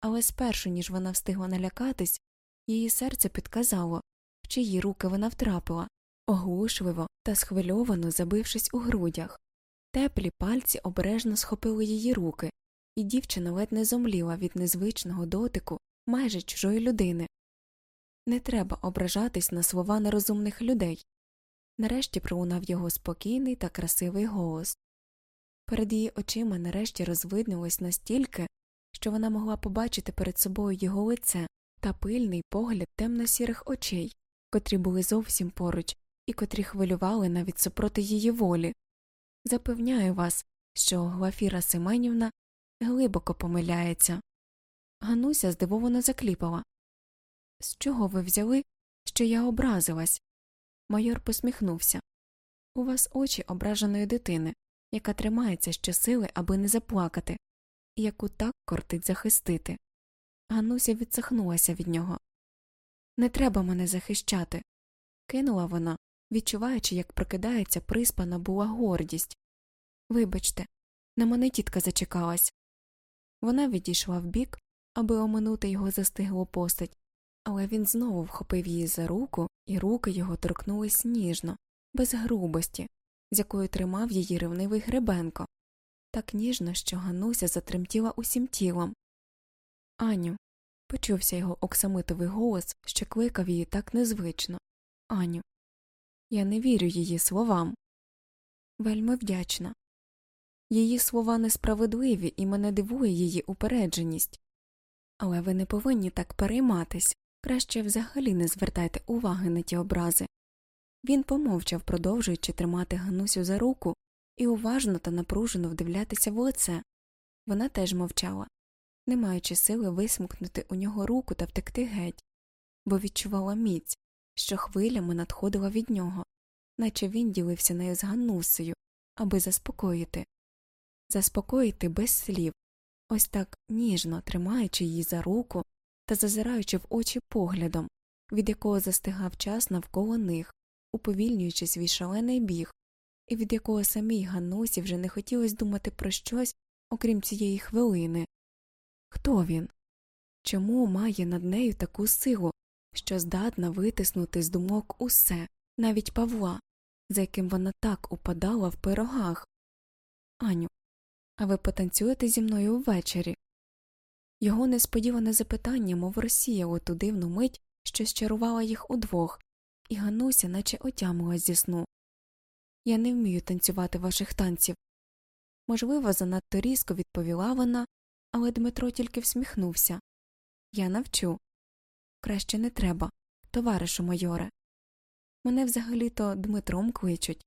S1: Але спершу, ніж вона встигла налякатись, її серце підказало, в чиї руки вона втрапила, оглушливо та схвильовано забившись у грудях. Теплі пальці обережно схопили її руки, і дівчина ледь не зомліла від незвичного дотику майже чужої людини. Не треба ображатись на слова нерозумних людей. Нарешті пролунав його спокійний та красивий голос. Перед її очима нарешті розвиднилось настільки, що вона могла побачити перед собою його лице, та пильний погляд темно сірих очей, котрі були зовсім поруч і котрі хвилювали навіть супроти її волі. Запевняю вас, що Глафіра Семенівна глибоко помиляється. Гануся здивовано закліпала. З чого ви взяли, що я образилась? Майор посміхнувся. У вас очі ображеної дитини, яка тримається щосили, аби не заплакати, і яку так кортить захистити. Гануся відсахнулася від нього. Не треба мене захищати, кинула вона, відчуваючи, як прокидається приспана була гордість. Вибачте, на мене тітка зачекалась. Вона відійшла вбік, аби оминути його застиглу постать, але він знову вхопив її за руку, і руки його торкнулись ніжно, без грубості, з якою тримав її ревнивий гребенко, так ніжно, що Гануся затремтіла усім тілом. Аню. Почувся його оксамитовий голос, що кликав її так незвично. Аню. Я не вірю її словам. Вельми вдячна. Її слова несправедливі і мене дивує її упередженість. Але ви не повинні так перейматись краще взагалі не звертайте уваги на ті образи. Він помовчав, продовжуючи тримати Ганусю за руку і уважно та напружено вдивлятися в лице. Вона теж мовчала, не маючи сили висмикнути у нього руку та втекти геть, бо відчувала міць, що хвилями надходила від нього, наче він ділився нею з Ганусею, аби заспокоїти, заспокоїти без слів, ось так ніжно тримаючи її за руку та зазираючи в очі поглядом, від якого застигав час навколо них, уповільнюючи свій шалений біг, і від якого самій Ганусі вже не хотілося думати про щось, окрім цієї хвилини. Хто він? Чому має над нею таку силу, що здатна витиснути з думок усе, навіть Павла, за яким вона так упадала в пирогах? Аню, а ви потанцюєте зі мною ввечері? Його несподіване запитання, мов розсіяло ту дивну мить, що щарувала їх удвох, і Гануся наче отямилась зі сну. Я не вмію танцювати ваших танців. Можливо, занадто різко відповіла вона, але Дмитро тільки всміхнувся. Я навчу. Краще не треба, товаришу майоре. Мене взагалі то Дмитром кличуть,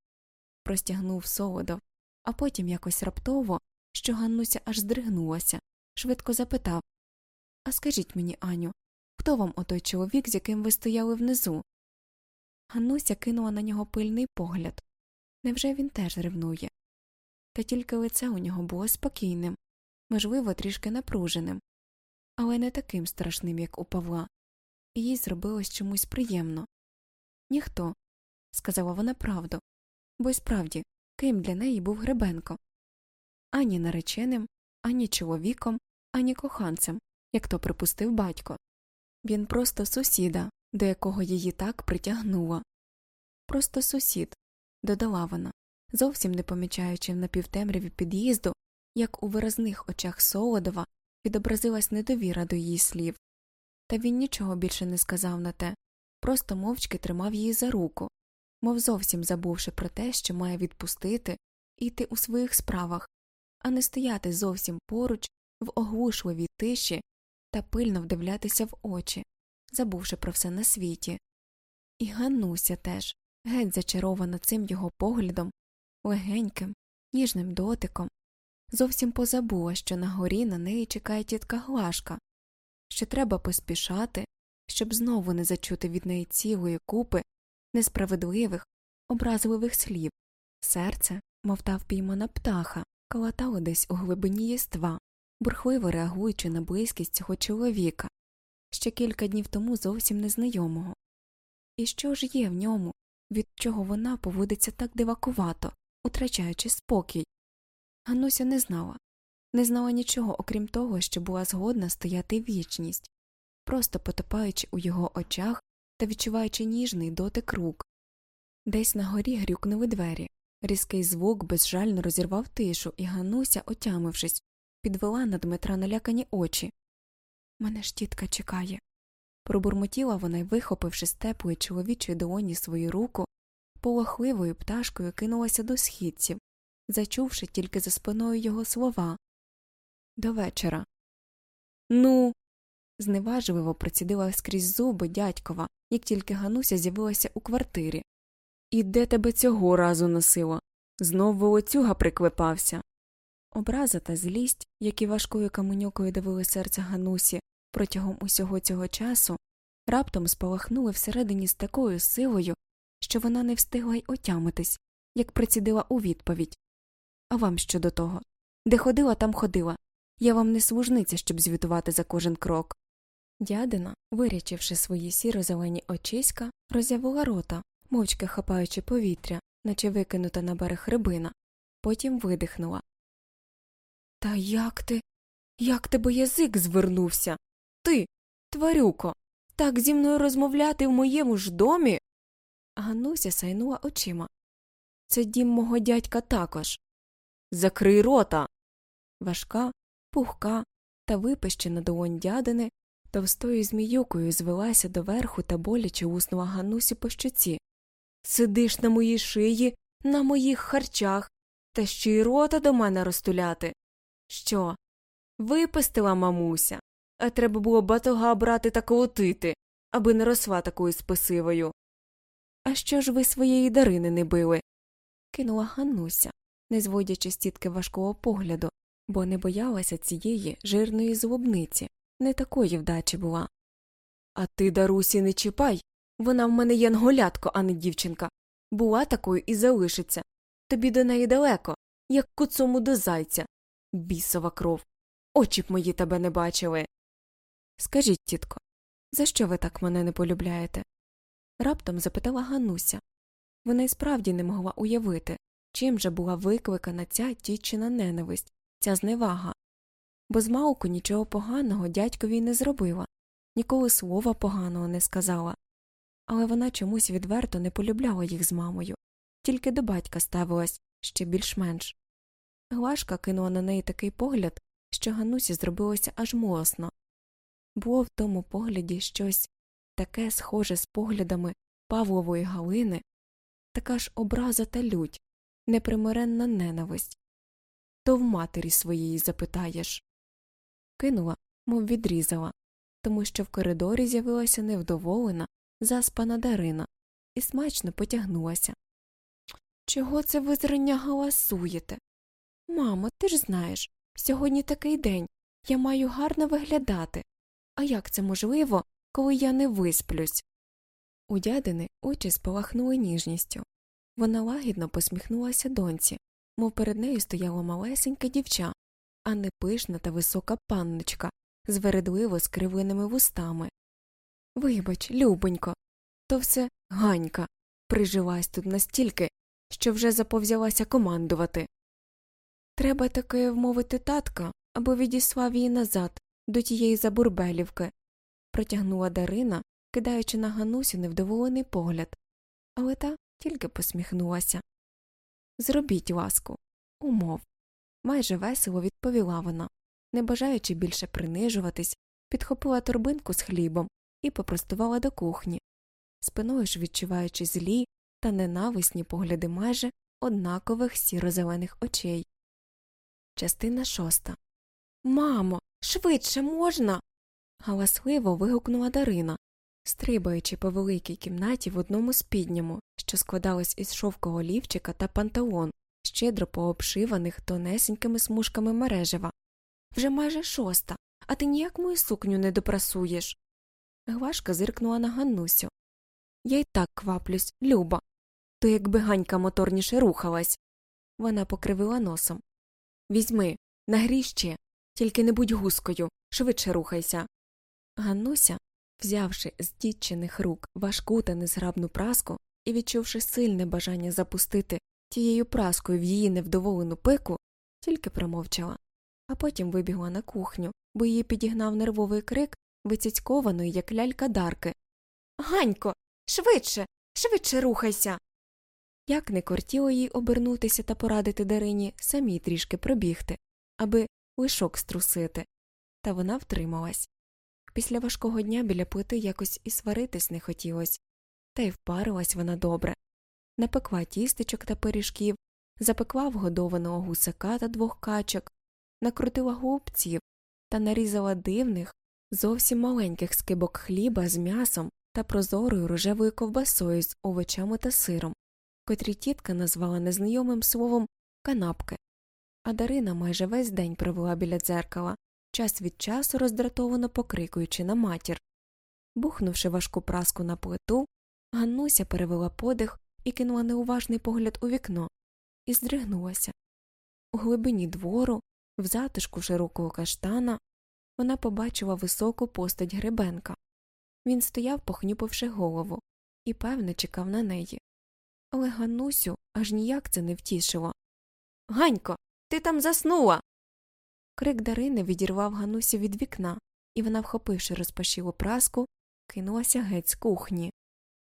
S1: простягнув Солодов, а потім якось раптово, що Ганнуся аж здригнулася, швидко запитав А скажіть мені, Аню, хто вам отой чоловік, з яким ви стояли внизу? Ганнуся кинула на нього пильний погляд. Невже він теж ревнує? Та тільки лице у нього було спокійним, можливо, трішки напруженим, але не таким страшним, як у Павла, їй зробилось чомусь приємно. Ніхто, сказала вона правду, бо й справді, ким для неї був Гребенко ані нареченим, ані чоловіком, ані коханцем, як то припустив батько. Він просто сусіда, до якого її так притягнуло. Просто сусід, додала вона, зовсім не помічаючи в напівтемряві під'їзду, як у виразних очах Солодова відобразилась недовіра до її слів. Та він нічого більше не сказав на те, просто мовчки тримав її за руку, мов зовсім забувши про те, що має відпустити йти у своїх справах, а не стояти зовсім поруч в оглушливій тиші та пильно вдивлятися в очі, забувши про все на світі. І Ганнуся теж, геть зачарована цим його поглядом, легеньким, ніжним дотиком, зовсім позабула, що на горі на неї чекає тітка Глашка, що треба поспішати, щоб знову не зачути від неї цілої купи несправедливих, образливих слів, серце, мов та впіймана птаха, калатало десь у глибині єства, бурхливо реагуючи на близькість цього чоловіка, ще кілька днів тому зовсім незнайомого. І що ж є в ньому, від чого вона поводиться так дивакувато, утрачаючи спокій? Гануся не знала, не знала нічого, окрім того, що була згодна стояти вічність, просто потопаючи у його очах та відчуваючи ніжний дотик рук. Десь на горі грюкнули двері. Різкий звук безжально розірвав тишу, і Гануся, отямившись, підвела на Дмитра налякані очі. Мене ж тітка чекає. Пробурмотіла вона й, вихопивши з теплої чоловічої долоні свою руку, полохливою пташкою кинулася до східців, зачувши тільки за спиною його слова. До вечора. Ну. зневажливо процідила скрізь зуби дядькова, як тільки Гануся з'явилася у квартирі.
S2: І де тебе цього разу носило? Знов волоцюга приклепався.
S1: Образа та злість, які важкою каменюкою давили серце Ганусі протягом усього цього часу, раптом спалахнули всередині з такою силою, що вона не встигла й отямитись, як прицідила у відповідь. А вам що до того? Де ходила, там ходила. Я вам не служниця, щоб звітувати за кожен крок. Дядина, вирячивши свої сіро зелені очиська, роззявила рота, мовчки хапаючи повітря, наче викинута на берег рибина, потім видихнула. Та як ти? Як тебе язик звернувся? Ти, тварюко, так зі мною розмовляти в моєму ж домі? Гануся сайнула очима. Це дім мого дядька також.
S2: Закрий рота.
S1: Важка, пухка та випищена долонь дядини товстою зміюкою звелася доверху та боляче уснула Ганусі по щоці. Сидиш на моїй шиї, на моїх харчах, та ще й рота до мене розтуляти. Що? Випустила мамуся, а треба було батога брати та колотити, аби не росла такою спасивою. А що ж ви своєї дарини не били? кинула Ганнуся, не зводячи з тітки важкого погляду, бо не боялася цієї жирної злобниці, не такої вдачі була. А ти, Дарусі, не чіпай. Вона в мене янголятко, а не дівчинка. Була такою і залишиться. Тобі до неї далеко, як куцому до зайця. Бісова кров. Очі б мої тебе не бачили. Скажіть, тітко, за що ви так мене не полюбляєте? раптом запитала Гануся. Вона й справді не могла уявити, чим же була викликана ця тітчина ненависть, ця зневага. Бо з Мауку нічого поганого дядькові не зробила, ніколи слова поганого не сказала. Але вона чомусь відверто не полюбляла їх з мамою, тільки до батька ставилась ще більш-менш. Глашка кинула на неї такий погляд, що Ганусі зробилося аж млосно. Було в тому погляді щось таке схоже з поглядами Павлової Галини, така ж образа та лють, непримиренна ненависть. То в матері своєї запитаєш. Кинула, мов відрізала, тому що в коридорі з'явилася невдоволена, заспана Дарина, і смачно потягнулася. Чого це ви зрання галасуєте? Мамо, ти ж знаєш, сьогодні такий день, я маю гарно виглядати. А як це можливо, коли я не висплюсь? У дядини очі спалахнули ніжністю. Вона лагідно посміхнулася доньці, мов перед нею стояла малесенька дівча, а не пишна та висока панночка з вередливо вустами. Вибач, любонько, то все ганька прижилась тут настільки, що вже заповзялася командувати. Треба таки вмовити татка, аби відіслав її назад до тієї забурбелівки, протягнула Дарина, кидаючи на Ганусю невдоволений погляд, але та тільки посміхнулася. Зробіть ласку, умов. Майже весело відповіла вона, не бажаючи більше принижуватись, підхопила торбинку з хлібом і попростувала до кухні, спиною ж відчуваючи злі та ненависні погляди майже однакових сіро-зелених очей. Частина шоста. Мамо, швидше можна. галасливо вигукнула Дарина, стрибаючи по великій кімнаті в одному спідньому, що складалось із шовкового лівчика та панталон, щедро пообшиваних тонесенькими смужками мережева. Вже майже шоста, а ти ніяк мою сукню не допрасуєш. Гвашка зиркнула на Ганнусю. Я й так кваплюсь, Люба. То якби ганька моторніше рухалась. Вона покривила носом. Візьми, нагрій ще, тільки не будь гускою, швидше рухайся. Ганнуся, взявши з дітчиних рук важку та незграбну праску і відчувши сильне бажання запустити тією праскою в її невдоволену пику, тільки промовчала, а потім вибігла на кухню, бо її підігнав нервовий крик вицяцькованої, як лялька дарки. Ганько, швидше, швидше рухайся. Як не кортіло їй обернутися та порадити Дарині самій трішки пробігти, аби лишок струсити, та вона втрималась. Після важкого дня біля плити якось і сваритись не хотілось, та й впарилась вона добре. Напекла тістечок та пиріжків, запекла вгодованого гусака та двох качок, накрутила губців та нарізала дивних,
S2: зовсім маленьких скибок хліба з м'ясом та прозорою рожевою ковбасою з овочами та сиром, котрі тітка назвала незнайомим словом канапки. А Дарина майже весь день провела біля дзеркала, час від часу роздратовано покрикуючи на матір. Бухнувши важку праску на плиту, Ганнуся перевела подих і кинула неуважний погляд у вікно і здригнулася. У глибині двору, в затишку широкого каштана, вона побачила високу постать гребенка. Він стояв, похнюпивши голову, і, певне, чекав на неї. Але Ганнусю аж ніяк це не втішило. Ганько, ти там заснула. Крик Дарини відірвав Ганусю від вікна, і вона, вхопивши розпашілу праску, кинулася геть з кухні.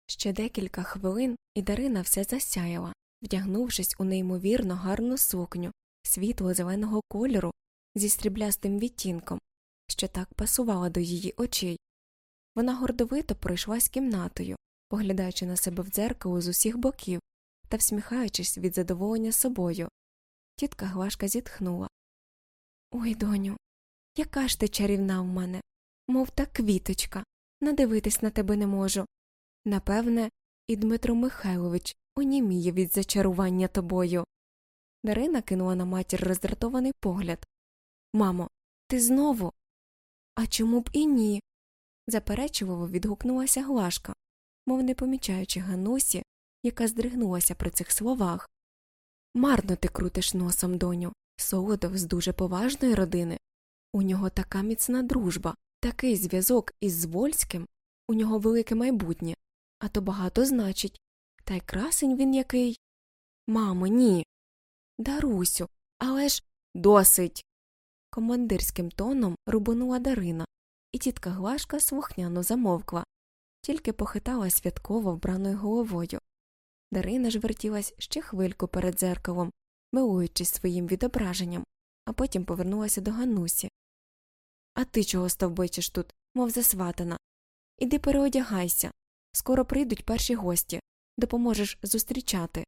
S2: Ще декілька хвилин і Дарина все засяяла, вдягнувшись у неймовірно гарну сукню світло зеленого кольору зі стріблястим відтінком, що так пасувала до її очей. Вона гордовито пройшлась кімнатою, поглядаючи на себе в дзеркало з усіх боків та всміхаючись від задоволення собою. Тітка Глашка зітхнула. Ой, доню, яка ж ти чарівна в мене, мов та квіточка, надивитись на тебе не можу. Напевне, і Дмитро Михайлович оніміє від зачарування тобою. Дарина кинула на матір роздратований погляд. Мамо, ти знову? А чому б і ні? заперечливо відгукнулася Глашка, мов не помічаючи Ганусі, яка здригнулася при цих словах. Марно ти крутиш носом, доню. Солодов з дуже поважної родини. У нього така міцна дружба, такий зв'язок із Звольським, у нього велике майбутнє, а то багато значить. Та й красень він який. Мамо, ні. Дарусю, але ж досить. Командирським тоном рубанула Дарина, і тітка Глашка слухняно замовкла, тільки похитала святково вбраною головою. Дарина ж вертілась ще хвильку перед дзеркалом, милуючись своїм відображенням, а потім повернулася до Ганусі. А ти чого стовбичиш тут, мов засватана? Іди переодягайся. Скоро прийдуть перші гості, допоможеш зустрічати.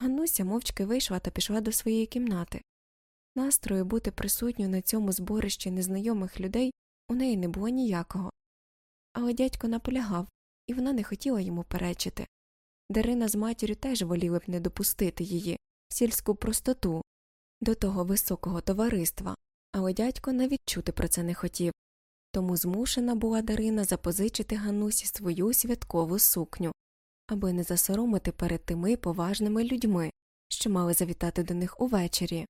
S2: Ганнуся мовчки вийшла та пішла до своєї кімнати. Настрою бути присутньою на цьому зборищі незнайомих людей у неї не було ніякого. Але дядько наполягав, і вона не хотіла йому перечити. Дарина з матір'ю теж воліли б не допустити її сільську простоту до того високого товариства, але дядько навіть чути про це не хотів, тому змушена була Дарина запозичити Ганусі свою святкову сукню, аби не засоромити перед тими поважними людьми, що мали завітати до них увечері.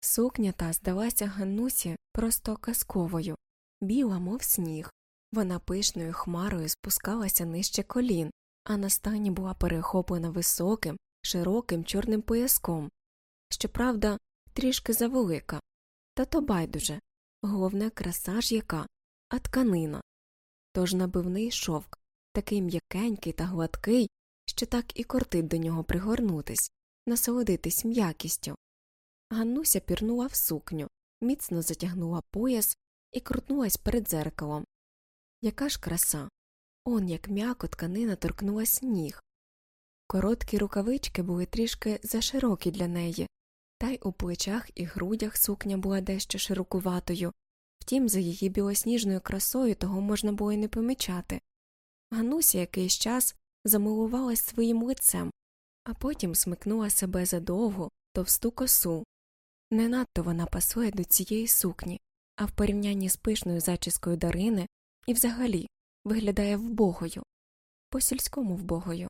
S2: Сукня та здалася Ганнусі просто казковою, біла, мов сніг. Вона пишною хмарою спускалася нижче колін, а на стані була перехоплена високим, широким чорним пояском, щоправда, трішки завелика, та то байдуже головне краса ж яка, а тканина. Тож набивний шовк, такий м'якенький та гладкий, що так і кортить до нього пригорнутись, насолодитись м'якістю. Ганнуся пірнула в сукню, міцно затягнула пояс і крутнулась перед дзеркалом. Яка ж краса! Он як м'яко тканина торкнулась ніг. Короткі рукавички були трішки заширокі для неї, та й у плечах і грудях сукня була дещо широкуватою, втім, за її білосніжною красою того можна було й не помічати. Гануся якийсь час замилувалась своїм лицем, а потім смикнула себе за довгу, товсту косу. Не надто вона пасує до цієї сукні, а в порівнянні з пишною зачіскою Дарини і взагалі виглядає вбогою, по сільському вбогою.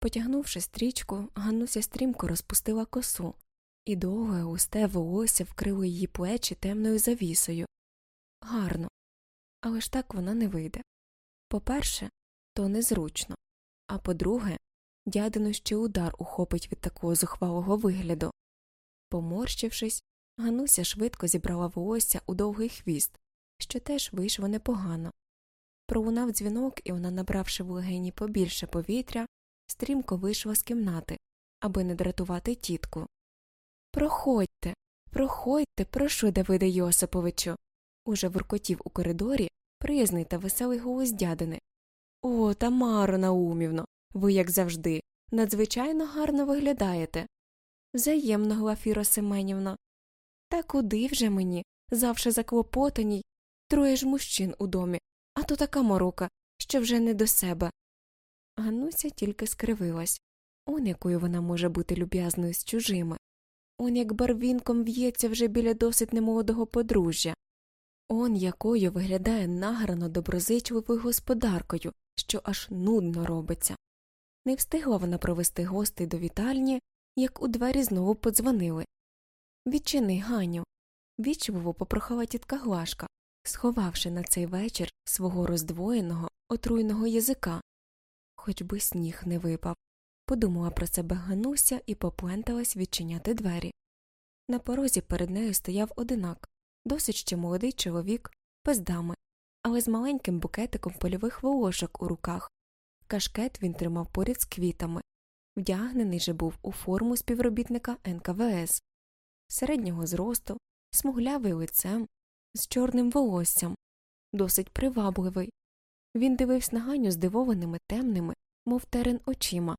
S2: Потягнувши стрічку, Ганнуся стрімко розпустила косу, і довге густе волосся вкрило її плечі темною завісою. Гарно, але ж так вона не вийде. По перше, то незручно, а по друге, дядину ще удар ухопить від такого зухвалого вигляду. Поморщившись, Гануся швидко зібрала волосся у довгий хвіст, що теж вийшло непогано. Пролунав дзвінок, і вона, набравши в легені побільше повітря, стрімко вийшла з кімнати, аби не дратувати тітку. Проходьте, проходьте, прошу, Давиде Йосиповичу. Уже воркотів у коридорі приязний та веселий голос дядини. О, Тамаро Наумівно, ви, як завжди, надзвичайно гарно виглядаєте. Взаємно, Глафіро Семенівна. Та куди вже мені, завше заклопотаній, Троє ж мужчин у домі, а то така морока, що вже не до себе. Ганнуся тільки скривилась. Он якою вона може бути люб'язною з чужими. Он як барвінком в'ється вже біля досить немолодого подружжя. Он якою виглядає награно доброзичливою господаркою, що аж нудно робиться. Не встигла вона провести гостей до вітальні, як у двері знову подзвонили. Відчини, Ганю. Вічливо попрохала тітка Глашка, сховавши на цей вечір свого роздвоєного, отруйного язика. Хоч би сніг не випав. Подумала про себе Гануся і попленталась відчиняти двері. На порозі перед нею стояв одинак, досить ще молодий чоловік, без але з маленьким букетиком польових волошок у руках. Кашкет він тримав поряд з квітами. Вдягнений же був у форму співробітника НКВС, середнього зросту, смуглявий лицем, з чорним волоссям, досить привабливий. Він дивився на Ганю здивованими темними, мов терен очима,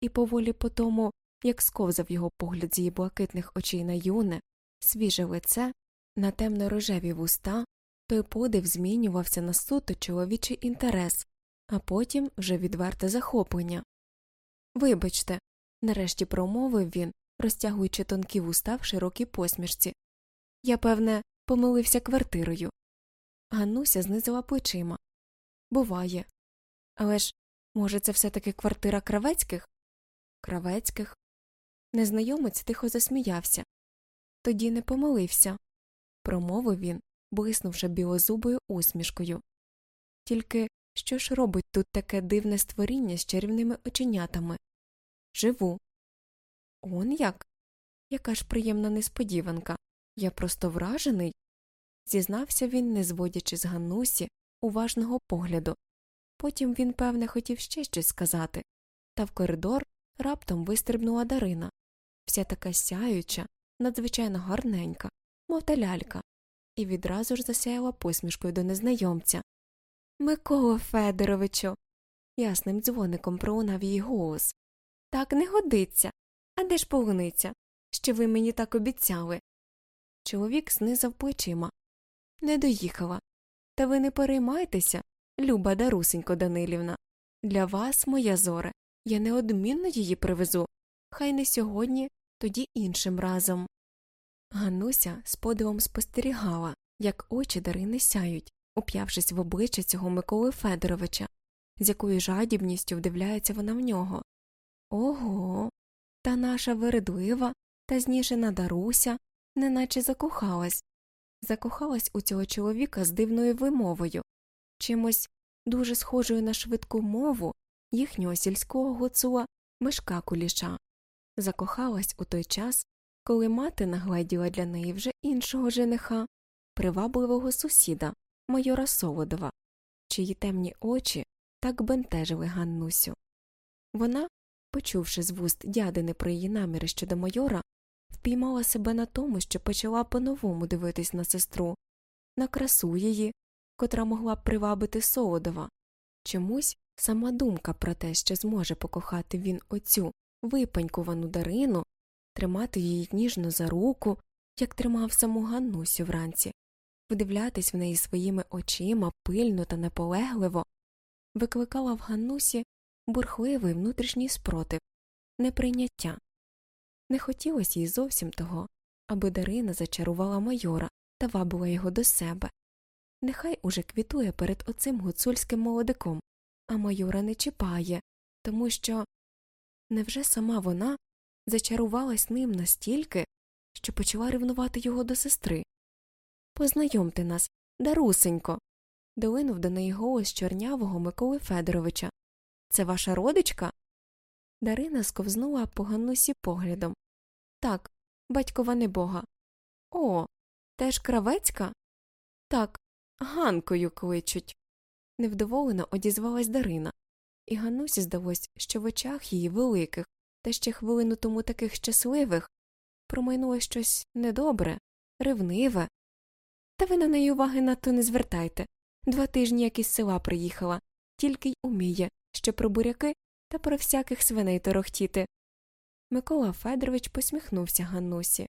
S2: і поволі по тому, як сковзав його погляд з її блакитних очей на юне, свіже лице, на темно рожеві вуста, той подив змінювався на суто чоловічий інтерес, а потім вже відверте захоплення. Вибачте, нарешті промовив він, розтягуючи тонкі вуста в широкій посмішці. Я, певне, помилився квартирою. Ганнуся знизила плечима. Буває. Але ж, може, це все таки квартира кравецьких? Кравецьких. Незнайомець тихо засміявся. Тоді не помилився, промовив він, блиснувши білозубою усмішкою. Тільки що ж робить тут таке дивне створіння з чарівними оченятами? Живу. Он як? Яка ж приємна несподіванка. Я просто вражений, зізнався він, не зводячи з Ганнусі уважного погляду. Потім він, певне, хотів ще щось сказати, та в коридор раптом вистрибнула Дарина, вся така сяюча, надзвичайно гарненька, мов та лялька, і відразу ж засяяла посмішкою до незнайомця. Микола Федоровичу. ясним дзвоником пролунав її голос. Так не годиться. А де ж полуниця? Що ви мені так обіцяли? Чоловік знизав плечима. Не доїхала. Та ви не переймайтеся, люба Дарусенько Данилівна. Для вас, моя зоре, я неодмінно її привезу. Хай не сьогодні, тоді іншим разом. Гануся з подивом спостерігала, як очі Дарини сяють, уп'явшись в обличчя цього Миколи Федоровича, з якою жадібністю вдивляється вона в нього. Ого. Та наша вередлива та зніжена Даруся неначе закохалась, закохалась у цього чоловіка з дивною вимовою, чимось дуже схожою на швидку мову їхнього сільського гуцула Мишка Куліша, закохалась у той час, коли мати нагледіла для неї вже іншого жениха, привабливого сусіда, майора Солодова, чиї темні очі так бентежили Ганнусю. Вона, почувши з вуст дядини про її наміри щодо майора, впіймала себе на тому, що почала по-новому дивитись на сестру, на красу її, котра могла б привабити Солодова. Чомусь сама думка про те, що зможе покохати він оцю випанькувану Дарину, тримати її ніжно за руку, як тримав саму Ганнусю вранці, вдивлятись в неї своїми очима пильно та наполегливо, викликала в Ганнусі бурхливий внутрішній спротив, неприйняття. Не хотілося їй зовсім того, аби Дарина зачарувала майора та вабила його до себе. Нехай уже квітує перед оцим гуцульським молодиком, а майора не чіпає, тому що невже сама вона зачарувалась ним настільки, що почала ревнувати його до сестри? Познайомте нас, Дарусенько. долинув до неї голос чорнявого Миколи Федоровича. Це ваша родичка? Дарина сковзнула по Ганнусі поглядом. Так, батькова небога. О, теж кравецька? Так, Ганкою кличуть. Невдоволено одізвалась Дарина, і Ганусі здалось, що в очах її великих, та ще хвилину тому таких щасливих, промайнуло щось недобре, ревниве. Та ви на неї уваги надто не звертайте. Два тижні як із села приїхала, тільки й уміє, що про буряки та про всяких свиней торохтіти. Микола Федорович посміхнувся Ганнусі.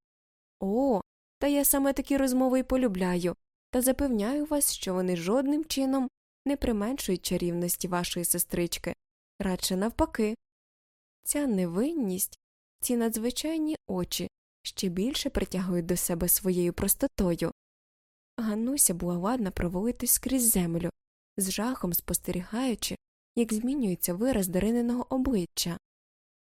S2: О, та я саме такі розмови й полюбляю. та запевняю вас, що вони жодним чином не применшують чарівності вашої сестрички, радше навпаки. Ця невинність, ці надзвичайні очі ще більше притягують до себе своєю простотою. Ганнуся була ладна провалитись скрізь землю, з жахом спостерігаючи, як змінюється вираз Дарининого обличчя.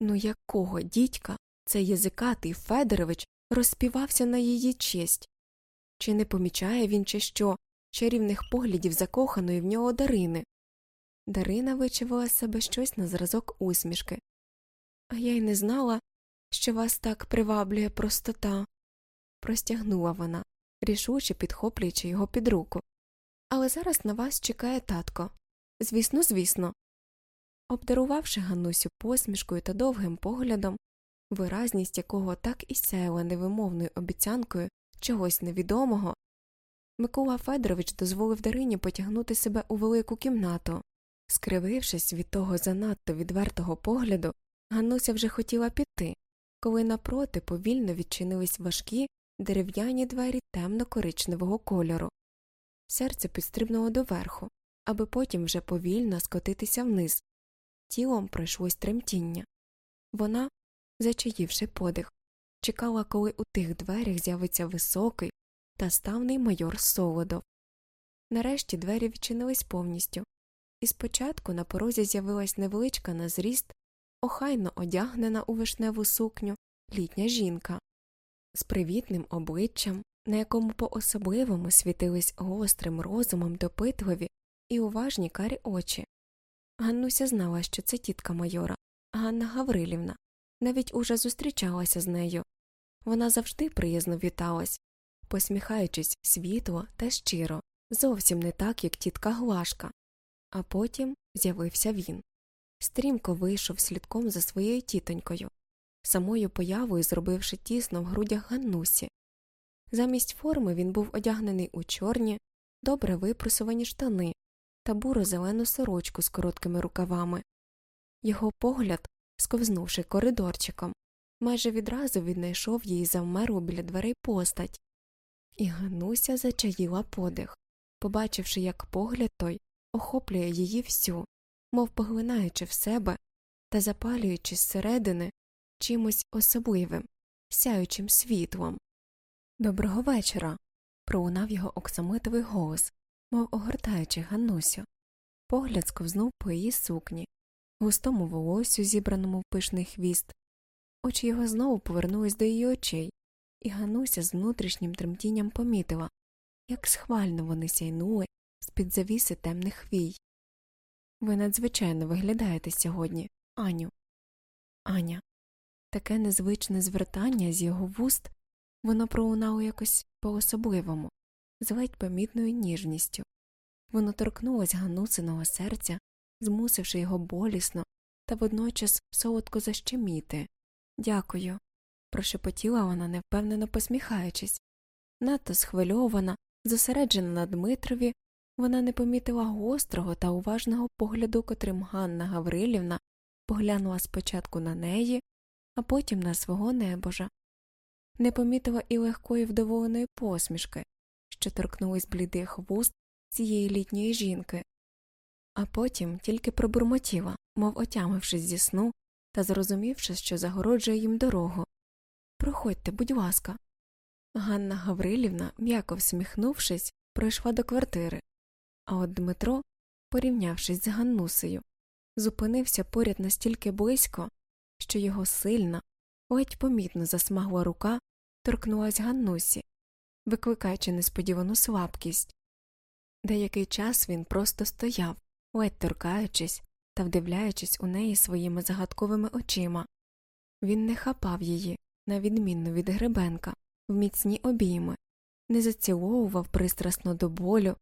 S2: Ну якого дідька цей язикатий Федорович розспівався на її честь? Чи не помічає він, чи що, чарівних поглядів закоханої в нього Дарини? Дарина вичавила з себе щось на зразок усмішки. А я й не знала, що вас так приваблює простота. Простягнула вона, рішуче підхоплюючи його під руку. Але зараз на вас чекає татко. Звісно, звісно. Обдарувавши Ганусю посмішкою та довгим поглядом, виразність якого так і сяяла невимовною обіцянкою чогось невідомого, Микола Федорович дозволив Дарині потягнути себе у велику кімнату. Скривившись від того занадто відвертого погляду, Ганнуся вже хотіла піти, коли напроти повільно відчинились важкі дерев'яні двері темно коричневого кольору. Серце підстрибнуло доверху, аби потім вже повільно скотитися вниз. Тілом пройшлось тремтіння. Вона, зачаївши подих, чекала, коли у тих дверях з'явиться високий та ставний майор Солодов. Нарешті двері відчинились повністю, і спочатку на порозі з'явилась невеличка на зріст, охайно одягнена у вишневу сукню літня жінка з привітним обличчям, на якому по особливому світились гострим розумом допитливі і уважні карі очі. Ганнуся знала, що це тітка майора, Ганна Гаврилівна, навіть уже зустрічалася з нею. Вона завжди приязно віталась, посміхаючись світло та щиро, зовсім не так, як тітка Глашка. А потім з'явився він. Стрімко вийшов слідком за своєю тітонькою, самою появою зробивши тісно в грудях Ганнусі. Замість форми він був одягнений у чорні, добре випросувані штани та буро зелену сорочку з короткими рукавами. Його погляд, сковзнувши коридорчиком, майже відразу віднайшов її завмерлу біля дверей постать, і Гануся зачаїла подих, побачивши, як погляд той охоплює її всю, мов поглинаючи в себе та запалюючи зсередини чимось особливим, сяючим світлом. Доброго вечора. пролунав його оксамитовий голос, мов огортаючи Ганусю. Погляд сковзнув по її сукні, густому волосю, зібраному в пишний хвіст. Очі його знову повернулись до її очей, і Гануся з внутрішнім тремтінням помітила, як схвально вони сяйнули з під завіси темних вій. Ви надзвичайно виглядаєте сьогодні, Аню. Аня. Таке незвичне звертання з його вуст воно пролунало якось по особливому, з ледь помітною ніжністю. Воно торкнулось ганусиного серця, змусивши його болісно та водночас солодко защеміти. Дякую. прошепотіла вона, невпевнено посміхаючись. Надто схвильована, зосереджена на Дмитрові, вона не помітила гострого та уважного погляду, котрим Ганна Гаврилівна поглянула спочатку на неї, а потім на свого небожа, не помітила і легкої вдоволеної посмішки, що торкнулись блідих вуст цієї літньої жінки, а потім тільки пробурмотіла, мов отямившись зі сну та зрозумівши, що загороджує їм дорогу. Проходьте, будь ласка. Ганна Гаврилівна, м'яко всміхнувшись, пройшла до квартири, а от Дмитро, порівнявшись з Ганнусею, зупинився поряд настільки близько, що його сильна, ледь помітно засмагла рука торкнулась Ганнусі, викликаючи несподівану слабкість. Деякий час він просто стояв, ледь торкаючись та вдивляючись у неї своїми загадковими очима. Він не хапав її, на відмінно від гребенка, в міцні обійми, не заціловував пристрасно до болю,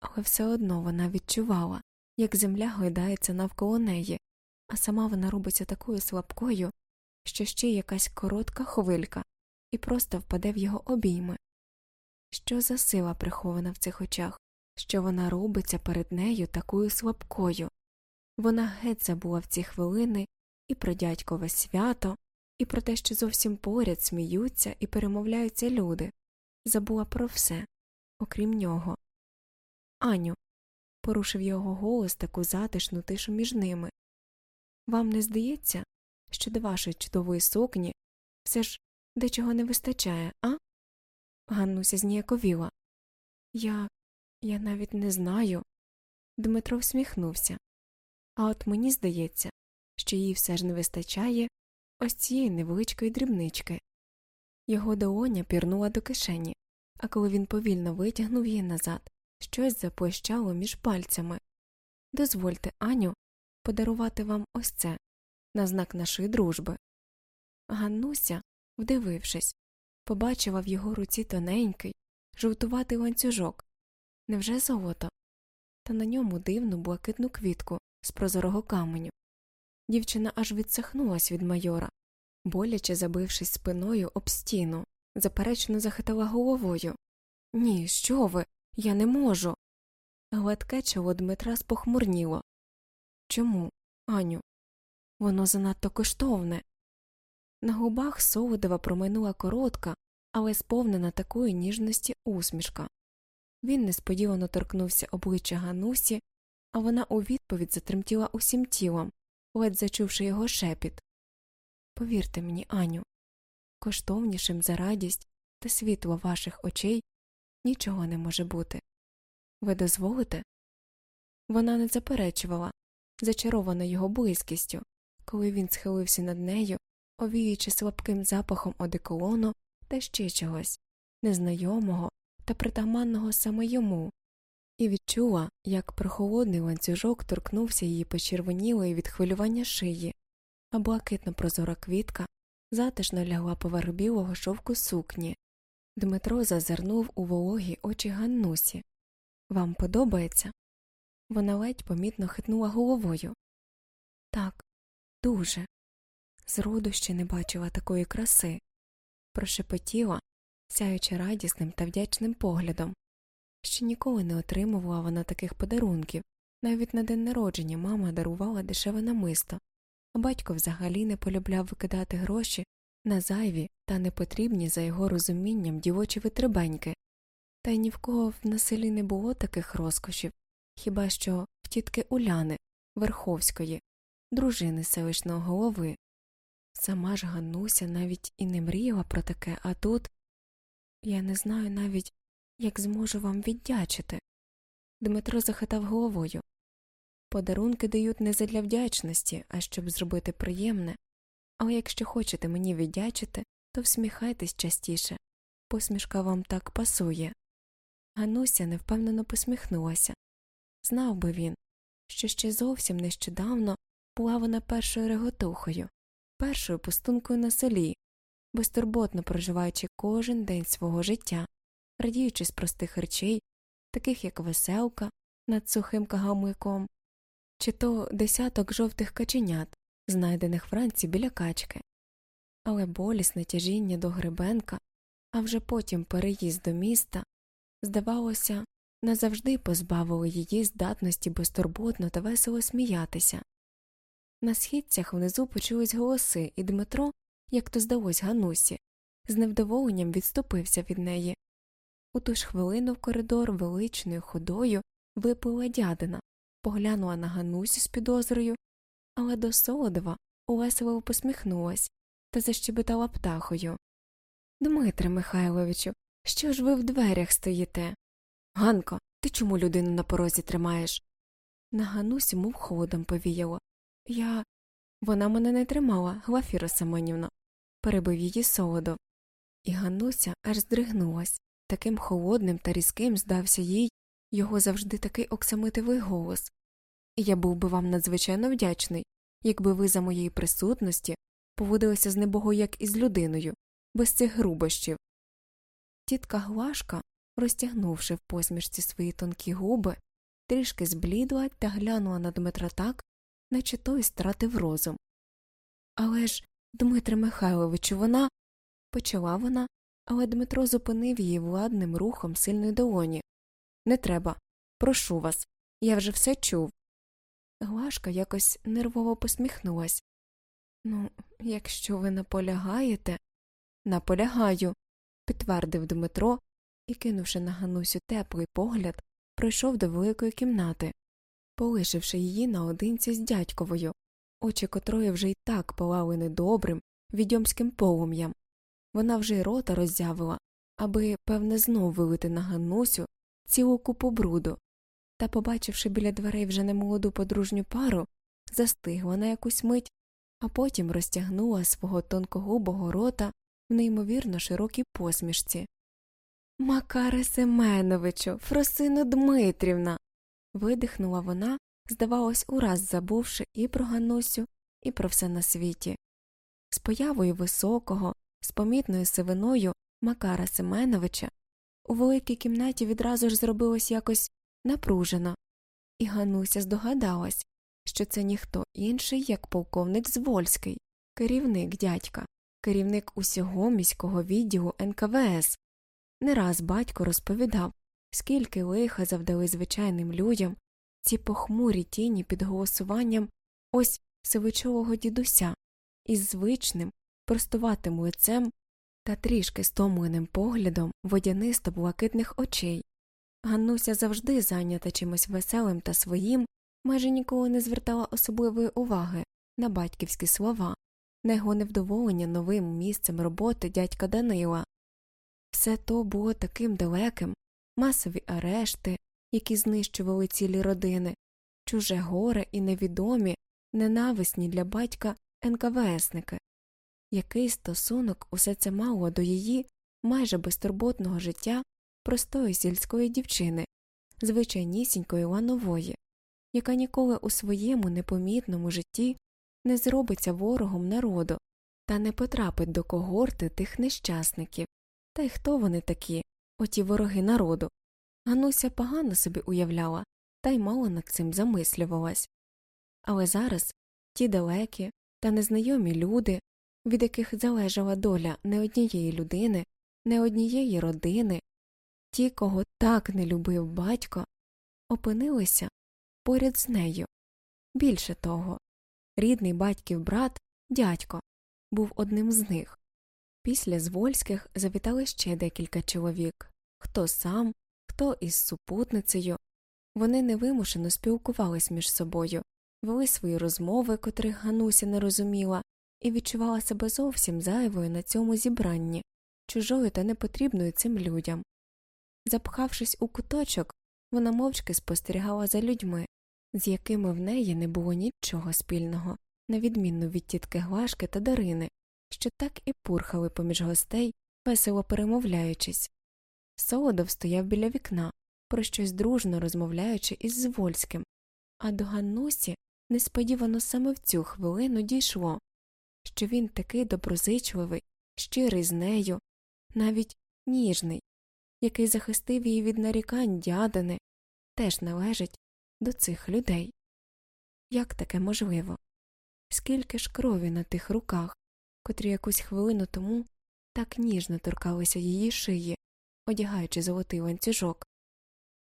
S2: але все одно вона відчувала, як земля гойдається навколо неї, а сама вона робиться такою слабкою, що ще якась коротка хвилька і просто впаде в його обійми. Що за сила прихована в цих очах, що вона робиться перед нею такою слабкою? Вона геть забула в ці хвилини і про дядькове свято, і про те, що зовсім поряд сміються і перемовляються люди, забула про все,
S1: окрім нього. Аню, порушив його голос таку затишну тишу між ними. Вам не здається, що до вашої чудової сукні все ж дечого не вистачає, а? Ганнуся зніяковіла. Я. я навіть не знаю. Дмитро всміхнувся. А от мені здається, що їй все ж не вистачає ось цієї невеличкої дрібнички. Його долоня пірнула до кишені, а коли він повільно витягнув її назад, щось заплещало між пальцями. Дозвольте, Аню, подарувати вам ось це на знак нашої дружби. Ганнуся, вдивившись, побачила в його руці тоненький, жовтуватий ланцюжок. Невже золото? Та на ньому дивну блакитну квітку з прозорого каменю. Дівчина аж відсахнулась від майора, боляче забившись спиною об стіну, заперечно захитала головою. Ні, що ви? Я не можу. Гладке чоло Дмитра спохмурніло. Чому, Аню? Воно занадто коштовне. На губах Солодова промайнула коротка, але сповнена такої ніжності усмішка. Він несподівано торкнувся обличчя Ганусі, а вона у відповідь затремтіла усім тілом, ледь зачувши його шепіт. Повірте мені, Аню, коштовнішим за радість та світло ваших очей нічого не може бути. Ви дозволите? Вона не заперечувала, зачарована його близькістю, коли він схилився над нею, овіючи слабким запахом одеколону та ще чогось незнайомого та притаманного саме йому, і відчула, як прохолодний ланцюжок торкнувся її почервонілої від хвилювання шиї, а блакитно прозора квітка затишно лягла поверх білого шовку сукні. Дмитро зазирнув у вологі очі Ганнусі. Вам подобається? Вона ледь помітно хитнула головою. Так, дуже. Зроду ще не бачила такої краси, прошепотіла, сяючи радісним та вдячним поглядом. Ще ніколи не отримувала вона таких подарунків, навіть на день народження мама дарувала дешеве намисто, а батько взагалі не полюбляв викидати гроші на зайві та непотрібні за його розумінням дівочі витребеньки, та й ні в кого в селі не було таких розкошів, хіба що в тітки Уляни Верховської, дружини селищного голови. Сама ж Ганнуся навіть і не мріяла про таке, а тут я не знаю навіть, як зможу вам віддячити. Дмитро захитав головою. Подарунки дають не задля вдячності, а щоб зробити приємне, але якщо хочете мені віддячити, то всміхайтесь частіше посмішка вам так пасує. Гануся невпевнено посміхнулася. Знав би він, що ще зовсім нещодавно була вона першою реготухою, першою пустункою на селі, безтурботно проживаючи кожен день свого життя, радіючи з простих речей, таких як веселка над сухим кагамиком, чи то десяток жовтих каченят, знайдених вранці біля качки, але болісне тяжіння до гребенка, а вже потім переїзд до міста, здавалося, назавжди позбавили її здатності безтурботно та весело сміятися. На східцях внизу почулись голоси, і Дмитро, як то здалось Ганусі, з невдоволенням відступився від неї. У ту ж хвилину в коридор величною ходою виплила дядина, поглянула на Ганусю з підозрою, але до Солодова увесело посміхнулась та защебетала птахою. Дмитре Михайловичу, що ж ви в дверях стоїте? Ганко, ти чому людину на порозі тримаєш? На Ганусю мов холодом повіяло. Я. Вона мене не тримала, Глафіра Семенівна, перебив її Солодов. І Гануся аж здригнулась. Таким холодним та різким здався їй його завжди такий оксамитивий голос. Я був би вам надзвичайно вдячний, якби ви за моєї присутності поводилися з небого як із людиною, без цих грубощів. Тітка Глашка, розтягнувши в посмішці свої тонкі губи, трішки зблідла та глянула на Дмитра так, наче той стратив розум. Але ж, Дмитре Михайловичу, вона. почала вона, але Дмитро зупинив її владним рухом сильної долоні. Не треба. Прошу вас. Я вже все чув. Глашка якось нервово посміхнулась. Ну, якщо ви наполягаєте. Наполягаю, підтвердив Дмитро, і, кинувши на Ганусю теплий погляд, пройшов до великої кімнати, полишивши її наодинці з дядьковою, очі котрої вже й так палали недобрим, відьомським полум'ям. Вона вже й рота роззявила, аби, певне, знов вилити на Ганусю цілу купу бруду, та, побачивши біля дверей вже немолоду подружню пару, застигла на якусь мить, а потім розтягнула свого тонкогубого рота в неймовірно широкій посмішці. Макаре Семеновичу, Фросино Дмитрівна. Видихнула вона, здавалось, ураз забувши і про Ганусю, і про все на світі. З появою високого, з помітною сивиною Макара Семеновича у великій кімнаті відразу ж зробилось якось напружено, і Гануся здогадалась, що це ніхто інший, як полковник Звольський, керівник дядька, керівник усього міського відділу НКВС. Не раз батько розповідав, скільки лиха завдали звичайним людям ці похмурі тіні під голосуванням ось сивичового дідуся із звичним, простуватим лицем та трішки стомленим поглядом водянисто блакитних очей. Ганнуся завжди зайнята чимось веселим та своїм, майже ніколи не звертала особливої уваги на батьківські слова, на його невдоволення новим місцем роботи дядька Данила. Все то було таким далеким масові арешти, які знищували цілі родини, чуже горе і невідомі, ненависні для батька НКВСники. Який стосунок усе це мало до її майже безтурботного життя простої сільської дівчини, звичайнісінької ланової, яка ніколи у своєму непомітному житті не зробиться ворогом народу та не потрапить до когорти тих нещасників. Та й хто вони такі, оті вороги народу? Гануся погано собі уявляла, та й мало над цим замислювалась. Але зараз ті далекі та незнайомі люди, від яких залежала доля не однієї людини, не однієї родини, ті, кого так не любив батько, опинилися поряд з нею. Більше того, рідний батьків брат, дядько, був одним з них. Після Звольських завітали ще декілька чоловік хто сам, хто із супутницею. Вони невимушено спілкувались між собою, вели свої розмови, котрих Гануся не розуміла, і відчувала себе зовсім зайвою на цьому зібранні, чужою та непотрібною цим людям. Запхавшись у куточок, вона мовчки спостерігала за людьми, з якими в неї не було нічого спільного, на відмінну від тітки Глашки та Дарини, що так і пурхали поміж гостей, весело перемовляючись. Солодов стояв біля вікна, про щось дружно розмовляючи із Звольським, а до Ганнусі несподівано саме в цю хвилину дійшло, що він такий доброзичливий, щирий з нею, навіть ніжний, який захистив її від нарікань дядини, теж належить до цих людей. Як таке можливо? Скільки ж крові на тих руках, котрі якусь хвилину тому так ніжно торкалися її шиї, одягаючи золотий ланцюжок.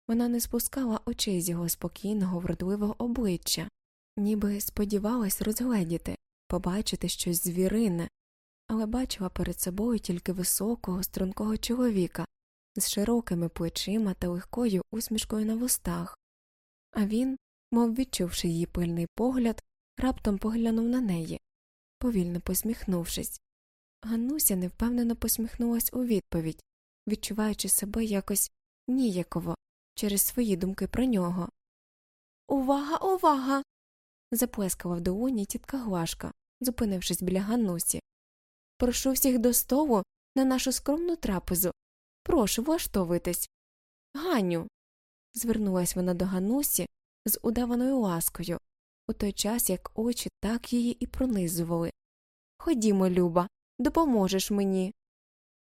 S1: Вона не спускала очей з його спокійного, вродливого обличчя, ніби сподівалась розгледіти, побачити щось звірине, але бачила перед собою тільки високого, стрункого чоловіка з широкими плечима та легкою усмішкою на вустах, а він, мов відчувши її пильний погляд, раптом поглянув на неї, повільно посміхнувшись. Ганнуся невпевнено посміхнулась у відповідь, відчуваючи себе якось ніяково через свої думки про нього. Увага, увага. заплескала в долоні тітка Глашка, зупинившись біля Ганнусі. Прошу всіх до столу на нашу скромну трапезу. Прошу влаштовуйтесь. Ганю. звернулась вона до Ганусі з удаваною ласкою, у той час як очі так її і пронизували. Ходімо, Люба, допоможеш мені.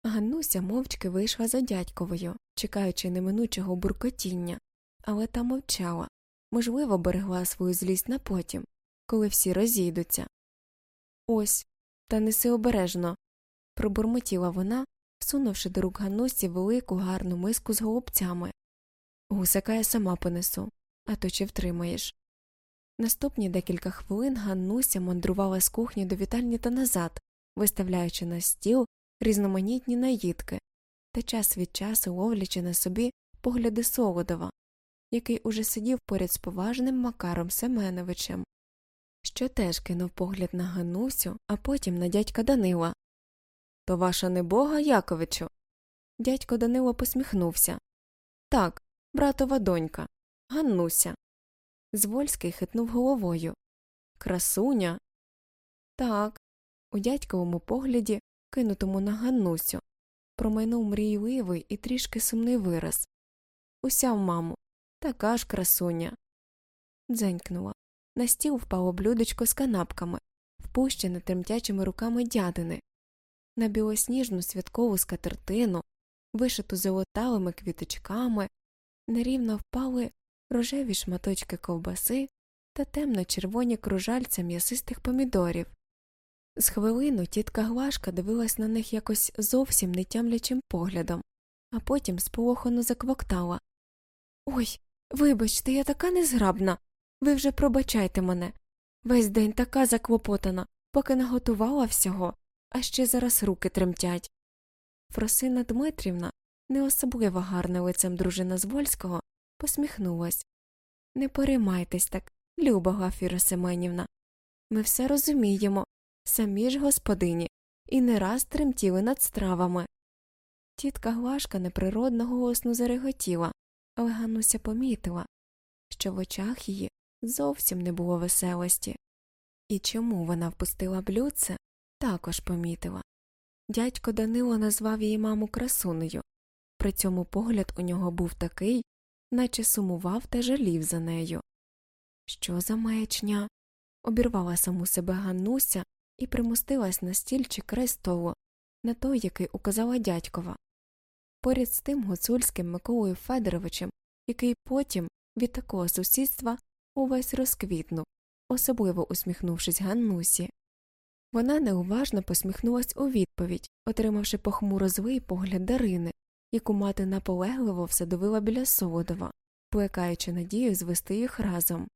S1: Ганнуся мовчки вийшла за дядьковою, чекаючи неминучого буркотіння, але та мовчала, можливо, берегла свою злість на потім, коли всі розійдуться. Ось, та неси обережно, пробурмотіла вона, всунувши до рук Ганнусі велику гарну миску з голубцями. Гусака я сама понесу, а то чи втримаєш. Наступні декілька хвилин Ганнуся мандрувала з кухні до вітальні та назад, виставляючи на стіл різноманітні наїдки та час від часу ловлячи на собі погляди Солодова, який уже сидів поряд з поважним Макаром Семеновичем, що теж кинув погляд на Ганусю, а потім на дядька Данила. То ваша небога, Яковичу. Дядько Данило посміхнувся. Так, братова донька, Ганнуся. Звольський хитнув головою. Красуня. Так. У дядьковому погляді, кинутому на Ганнусю, промайнув мрійливий і трішки сумний вираз. Усяв маму, така ж красуня. Дзенькнула. На стіл впало блюдечко з канапками, впущене тремтячими руками дядини, на білосніжну святкову скатертину, вишиту золотавими квіточками, нерівно впали рожеві шматочки ковбаси та темно червоні кружальця м'ясистих помідорів. З хвилину тітка Глашка дивилась на них якось зовсім не тямлячим поглядом, а потім сполохано заквоктала Ой, вибачте, я така незграбна. Ви вже пробачайте мене. Весь день така заклопотана, поки наготувала всього, а ще зараз руки тремтять. Фросина Дмитрівна, не особливо гарна лицем дружина Звольського, посміхнулась. Не переймайтесь так, люба Гафіра Семенівна. Ми все розуміємо, самі ж господині, і не раз тремтіли над стравами. Тітка Глашка неприродно голосно зареготіла, але Гануся помітила, що в очах її зовсім не було веселості. І чому вона впустила блюдце, також помітила. Дядько Данило назвав її маму красунею, при цьому погляд у нього був такий, наче сумував та жалів за нею. Що за маячня? обірвала саму себе Ганнуся і примостилась на стільчик край столу, на той, який указала дядькова. Поряд з тим гуцульським Миколою Федоровичем, який потім від такого сусідства увесь розквітнув, особливо усміхнувшись Ганнусі. Вона неуважно посміхнулась у відповідь, отримавши похмуро злий погляд Дарини, яку мати наполегливо всадовила біля Солодова, плекаючи надію звести їх разом.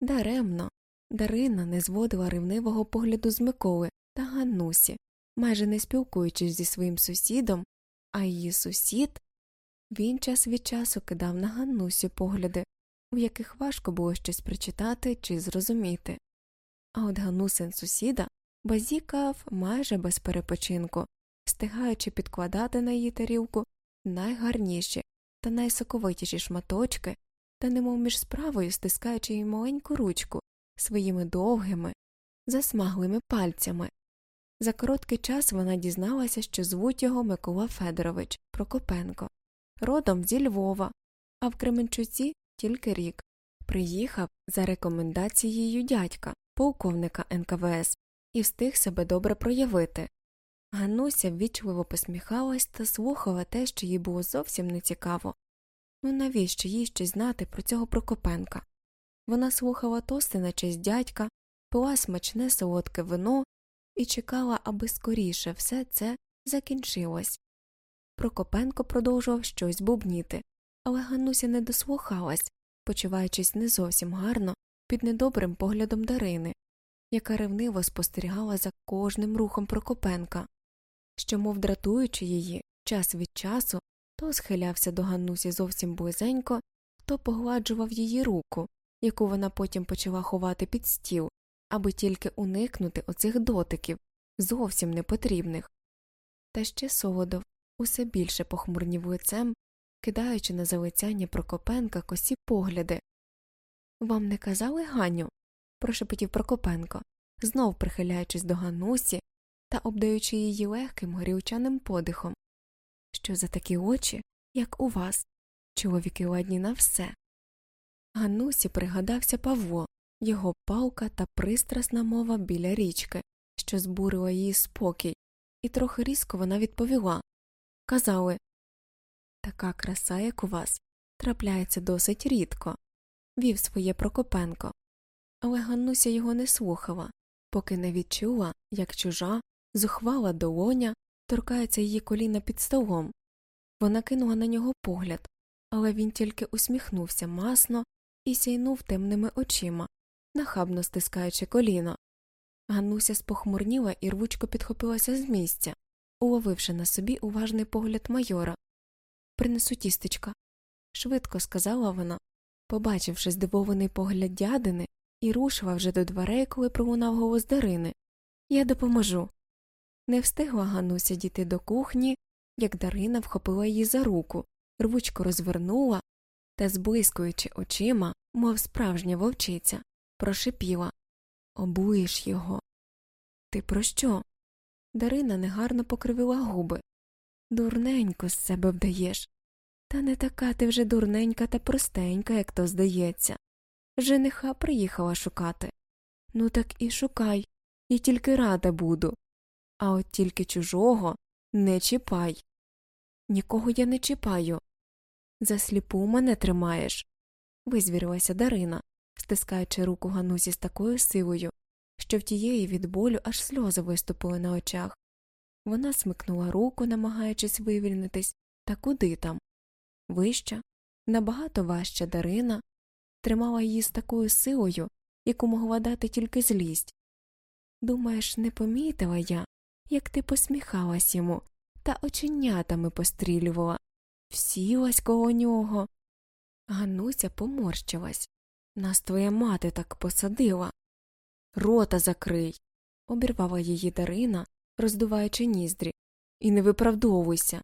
S1: Даремно Дарина не зводила ревнивого погляду з Миколи та Ганнусі, майже не спілкуючись зі своїм сусідом, а її сусід він час від часу кидав на Ганнусю погляди, у яких важко було щось прочитати чи зрозуміти. А от Ганусин сусіда базікав майже без перепочинку, встигаючи підкладати на її тарілку найгарніші та найсоковитіші шматочки, та немов між справою стискаючи їй маленьку ручку своїми довгими, засмаглими пальцями. За короткий час вона дізналася, що звуть його Микола Федорович Прокопенко, родом зі Львова, а в Кременчуці тільки рік. Приїхав за рекомендацією дядька, полковника НКВС, і встиг себе добре проявити. Гануся ввічливо посміхалась та слухала те, що їй було зовсім нецікаво. Ну навіщо їй щось знати про цього Прокопенка? Вона слухала тости на честь дядька, пила смачне солодке вино і чекала, аби скоріше все це закінчилось. Прокопенко продовжував щось бубніти, але Гануся не дослухалась, почуваючись не зовсім гарно під недобрим поглядом Дарини, яка ревниво спостерігала за кожним рухом Прокопенка, що, мов дратуючи її, час від часу то схилявся до Ганнусі зовсім близенько, то погладжував її руку, яку вона потім почала ховати під стіл, аби тільки уникнути оцих дотиків, зовсім непотрібних. Та ще Солодов усе більше похмурнів лицем, кидаючи на залицяння Прокопенка косі погляди. Вам не казали, Ганю? прошепотів Прокопенко, знов прихиляючись до Ганусі та обдаючи її легким горілчаним подихом. Що за такі очі, як у вас, чоловіки ладні на все. Ганусі пригадався Павло, його палка та пристрасна мова біля річки, що збурила її спокій, і трохи різко вона відповіла Казали така краса, як у вас, трапляється досить рідко, вів своє Прокопенко. Але Ганнуся його не слухала, поки не відчула, як чужа, зухвала долоня торкається її коліна під столом. Вона кинула на нього погляд, але він тільки усміхнувся масно і сяйнув темними очима, нахабно стискаючи коліно. Ганнуся спохмурніла і рвучко підхопилася з місця, уловивши на собі уважний погляд майора. Принесу тістечка, швидко сказала вона, побачивши здивований погляд дядини, і рушила вже до дверей, коли пролунав голос Дарини. Я допоможу. Не встигла Гануся дійти до кухні, як Дарина вхопила її за руку, рвучко розвернула та, зблискуючи очима, мов справжня вовчиця, прошипіла Обуєш його. Ти про що? Дарина негарно покривила губи. Дурненько з себе вдаєш. Та не така ти вже дурненька та простенька, як то здається. Жениха приїхала шукати. Ну так і шукай, і тільки рада буду. А от тільки чужого не чіпай. Нікого я не чіпаю. Засліпу мене тримаєш. визвірилася Дарина, стискаючи руку Ганусі з такою силою, що в тієї від болю аж сльози виступили на очах. Вона смикнула руку, намагаючись вивільнитись, та куди там. Вища, набагато важча Дарина, тримала її з такою силою, яку могла дати тільки злість. Думаєш, не помітила я, як ти посміхалась йому та оченятами пострілювала, всілась коло нього. Гануся поморщилась. Нас твоя мати так посадила. Рота закрий. обірвала її Дарина, роздуваючи ніздрі. І не виправдовуйся.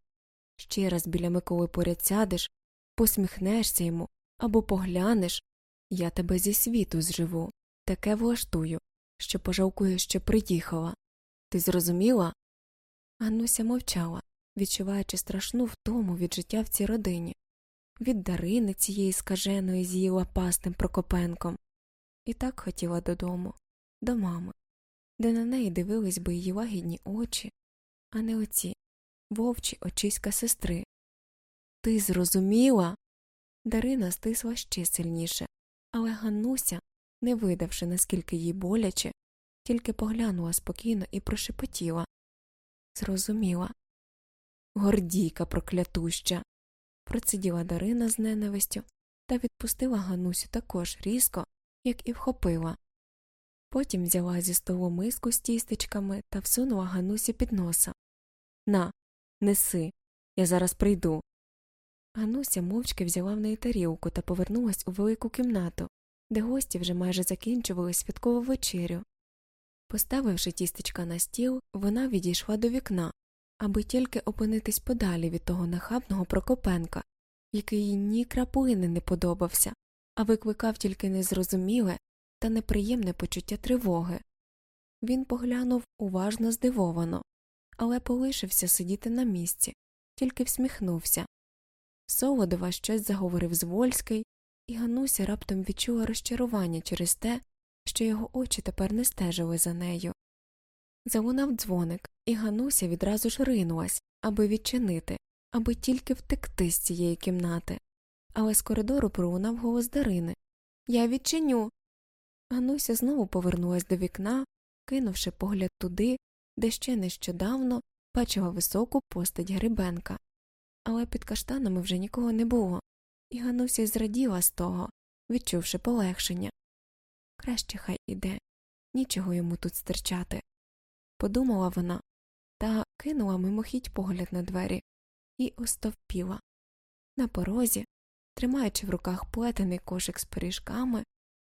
S1: Ще раз біля Миколи поряд сядеш, посміхнешся йому або поглянеш, я тебе зі світу зживу, таке влаштую, що пожалкуєш, що приїхала. Ти зрозуміла? Ганнуся мовчала, відчуваючи страшну втому від життя в цій родині, від Дарини цієї скаженої з її лапастим Прокопенком, і так хотіла додому, до мами, де на неї дивились би її лагідні очі, а не оці вовчі очиська сестри. Ти зрозуміла? Дарина стисла ще сильніше, але Ганнуся, не видавши, наскільки їй боляче, тільки поглянула спокійно і прошепотіла. Зрозуміла. Гордійка проклятуща. Проциділа Дарина з ненавистю та відпустила Ганусю також різко, як і вхопила. Потім взяла зі столу миску з тістечками та всунула Ганусі під носа. На, неси, я зараз прийду. Гануся мовчки взяла в неї тарілку та повернулась у велику кімнату, де гості вже майже закінчували святкову вечерю. Поставивши тістечка на стіл, вона відійшла до вікна, аби тільки опинитись подалі від того нахабного Прокопенка, який їй ні краплини не подобався, а викликав тільки незрозуміле та неприємне почуття тривоги. Він поглянув уважно здивовано, але полишився сидіти на місці, тільки всміхнувся. Солодова щось заговорив Звольський, і Гануся раптом відчула розчарування через те, що його очі тепер не стежили за нею. Залунав дзвоник, і Гануся відразу ж ринулась, аби відчинити, аби тільки втекти з цієї кімнати. Але з коридору пролунав голос Дарини Я відчиню. Гануся знову повернулась до вікна, кинувши погляд туди, де ще нещодавно бачила високу постать Грибенка. Але під каштанами вже нікого не було, і Гануся зраділа з того, відчувши полегшення. Краще хай іде, нічого йому тут стерчати. Подумала вона та кинула мимохідь погляд на двері і остовпіла. На порозі, тримаючи в руках плетений кошик з пиріжками,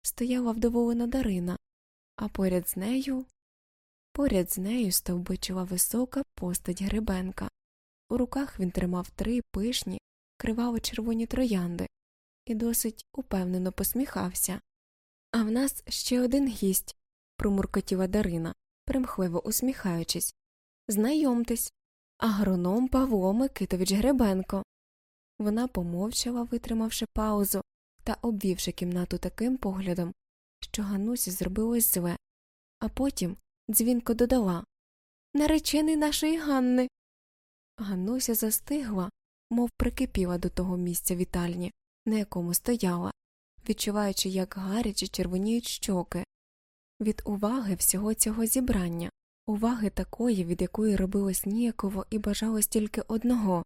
S1: стояла вдоволена Дарина, а поряд з нею поряд з нею стовбичила висока постать Грибенка. У руках він тримав три пишні, криваво червоні троянди і досить упевнено посміхався. А в нас ще один гість, промуркотіла Дарина, примхливо усміхаючись. Знайомтесь, агроном Павло Микитович Гребенко. Вона помовчала, витримавши паузу та обвівши кімнату таким поглядом, що Ганусі зробилось зле, а потім дзвінко додала Наречений нашої Ганни. Ганнуся застигла, мов прикипіла до того місця вітальні, на якому стояла, відчуваючи, як гаряче червоніють щоки, від уваги всього цього зібрання, уваги такої, від якої робилось ніяково і бажалось тільки одного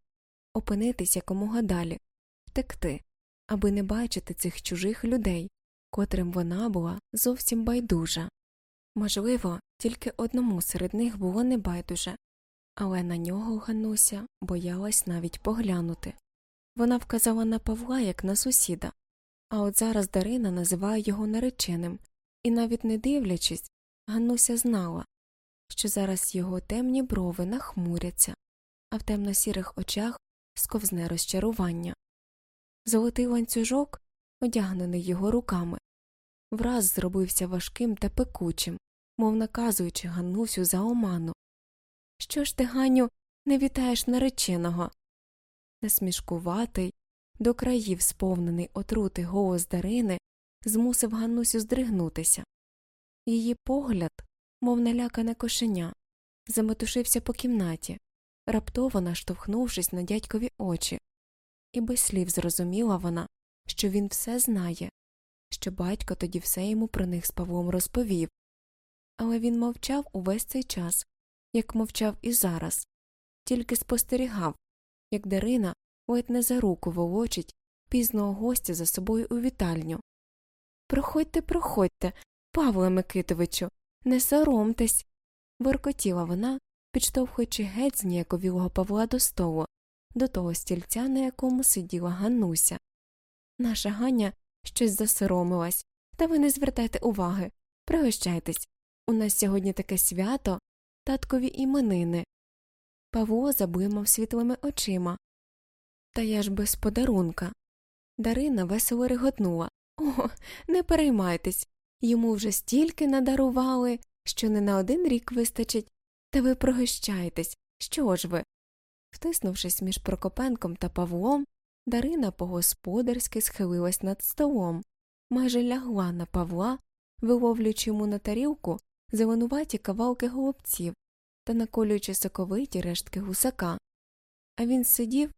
S1: опинитись якомога далі, втекти, аби не бачити цих чужих людей, котрим вона була зовсім байдужа. Можливо, тільки одному серед них було небайдуже
S2: але на нього Гануся боялась навіть поглянути. Вона вказала на Павла як на сусіда, а от зараз Дарина називає його нареченим, і навіть не дивлячись, Ганнуся знала, що зараз його темні брови нахмуряться, а в темно-сірих очах сковзне розчарування. Золотий ланцюжок, одягнений його руками, враз зробився важким та пекучим, мов наказуючи Ганнусю за оману. Що ж ти, Ганю, не вітаєш нареченого? Насмішкуватий, до країв сповнений отрути голос Дарини змусив Ганнусю здригнутися. Її погляд, мов налякане кошеня, заметушився по кімнаті, раптово наштовхнувшись на дядькові очі, і без слів зрозуміла вона, що він все знає, що батько тоді все йому про них з Павлом розповів. Але він мовчав увесь цей час, як мовчав і зараз, тільки спостерігав, як Дарина ледь не за руку волочить пізного гостя за собою у вітальню. Проходьте, проходьте, Павле Микитовичу, не соромтесь. воркотіла вона, підштовхуючи геть зніяковілого Павла до столу, до того стільця, на якому сиділа Ганнуся. Наша Ганя щось засоромилась, та ви не звертайте уваги, пригощайтесь. У нас сьогодні таке свято, таткові іменини. Павло заблимав світлими очима. Та я ж без подарунка. Дарина весело реготнула. О, не переймайтесь. Йому вже стільки надарували, що не на один рік вистачить. Та ви пригощайтесь. Що ж ви? Втиснувшись між Прокопенком та Павлом, Дарина по господарськи схилилась над столом, майже лягла на Павла, виловлюючи йому на тарілку зеленуваті кавалки голубців та наколюючи соковиті рештки гусака. А він сидів,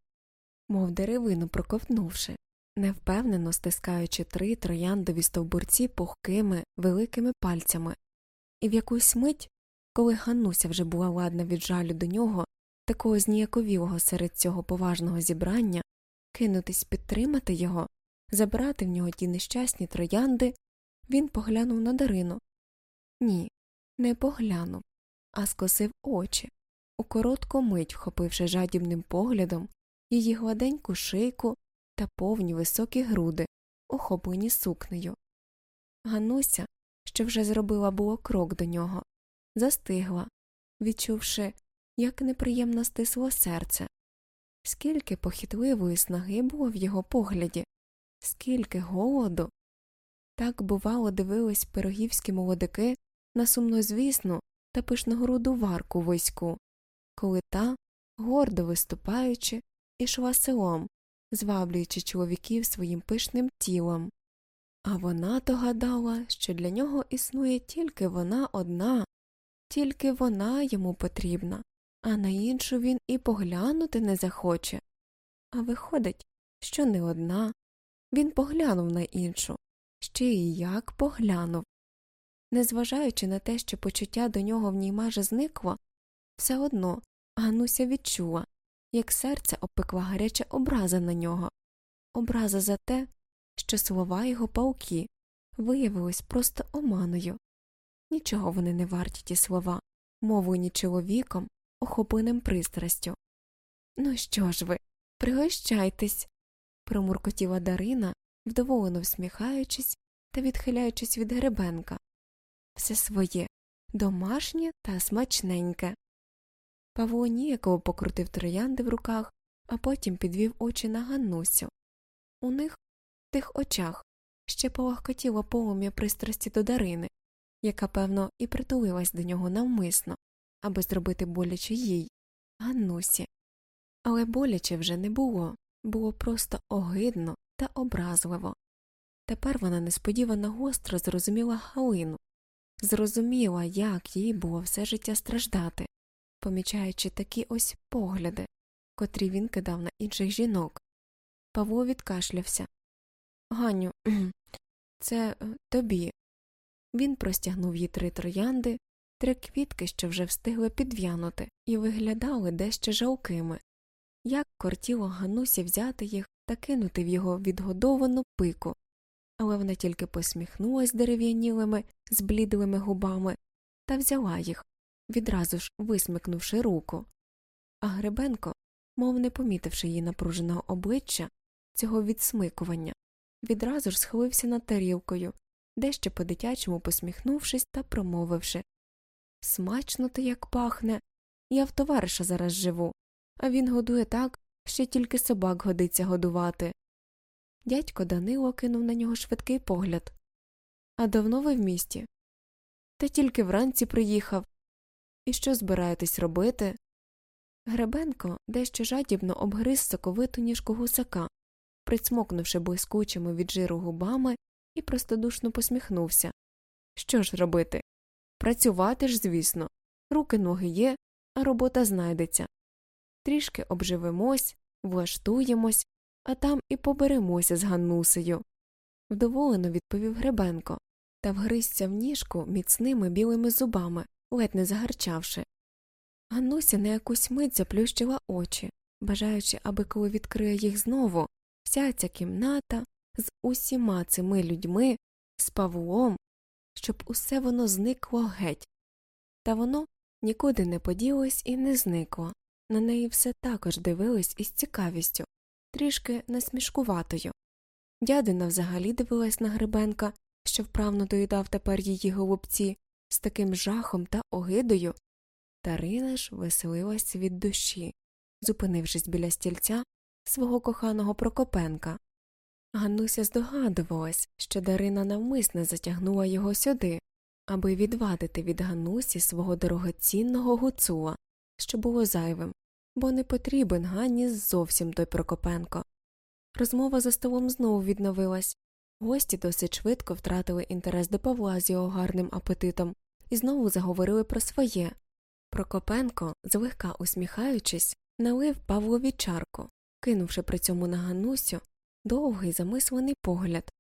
S2: мов деревину проковтнувши, невпевнено стискаючи три трояндові стовбурці пухкими великими пальцями, і в якусь мить, коли Ганнуся вже була ладна від жалю до нього, такого зніяковілого серед цього поважного зібрання, кинутись підтримати його, забрати в нього ті нещасні троянди, він поглянув на Дарину. Ні, не поглянув, а скосив очі, у коротку мить вхопивши жадібним поглядом її гладеньку шийку та повні високі груди, охоплені сукнею. Гануся, що вже зробила було крок до нього, застигла, відчувши, як неприємно стисло серце, скільки похитливої снаги було в його погляді, скільки голоду. Так, бувало, дивились пирогівські молодики на сумнозвісну та пишногруду варку войську, коли та, гордо виступаючи, ішла селом, зваблюючи чоловіків своїм пишним тілом. А вона то гадала, що для нього існує тільки вона одна, тільки вона йому потрібна, а на іншу він і поглянути не захоче. А виходить, що не одна. Він поглянув на іншу, ще й як поглянув. Незважаючи на те, що почуття до нього в ній майже зникло, все одно Гануся відчула, як серце опекла гаряча образа на нього, образа за те, що слова його пауки виявились просто оманою. Нічого вони не варті ті слова, мовлені чоловіком, охопленим пристрастю. Ну що ж ви, пригощайтесь, промуркотіла Дарина, вдоволено всміхаючись та відхиляючись від гребенка. Все своє, домашнє та смачненьке. Павло ніяково покрутив троянди в руках, а потім підвів очі на Ганнусю. У них, в тих очах, ще полагкотіло полум'я пристрасті до Дарини, яка, певно, і притулилась до нього навмисно, аби зробити боляче їй, Ганнусі. Але боляче вже не було, було просто огидно та образливо. Тепер вона несподівано гостро зрозуміла Галину, зрозуміла, як їй було все життя страждати, помічаючи такі ось погляди, котрі він кидав на інших жінок. Павло відкашлявся. Ганю, це е, тобі. Він простягнув їй три троянди, три квітки, що вже встигли підв'янути, і виглядали дещо жалкими. Як кортіло Ганусі взяти їх та кинути в його відгодовану пику, але вона тільки посміхнулась дерев'янілими, зблідлими губами та взяла їх, відразу ж висмикнувши руку. а Гребенко, мов не помітивши її напруженого обличчя, цього відсмикування, відразу ж схилився над тарілкою, дещо по дитячому посміхнувшись та промовивши Смачно ти як пахне. Я в товариша зараз живу, а він годує так, що тільки собак годиться годувати. Дядько Данило кинув на нього швидкий погляд. А давно ви в місті? Та тільки вранці приїхав. І що збираєтесь робити? Гребенко дещо жадібно обгриз соковиту ніжку гусака, прицмокнувши блискучими від жиру губами, і простодушно посміхнувся. Що ж робити? Працювати ж, звісно, руки ноги є, а робота знайдеться. Трішки обживемось, влаштуємось, а там і поберемося з Ганнусею. Вдоволено відповів Гребенко та вгризся в ніжку міцними білими зубами, ледь не загарчавши. Ганнуся на якусь мить заплющила очі, бажаючи, аби коли відкриє їх знову, вся ця кімната з усіма цими людьми, з Павлом, щоб усе воно зникло геть. Та воно нікуди не поділось і не зникло. На неї все також дивились із цікавістю, трішки насмішкуватою. Дядина взагалі дивилась на Грибенка, що вправно доїдав тепер її голубці, з таким жахом та огидою. Тарина ж веселилась від душі, зупинившись біля стільця свого коханого Прокопенка. Ганнуся здогадувалась, що Дарина навмисне затягнула його сюди, аби відвадити від Ганнусі свого дорогоцінного гуцула, що було зайвим, бо не потрібен Ганні зовсім той Прокопенко. Розмова за столом знову відновилась. Гості досить швидко втратили інтерес до Павла з його гарним апетитом і знову заговорили про своє. Прокопенко, злегка усміхаючись, налив Павлові чарку, кинувши при цьому на Ганусю довгий замислений погляд.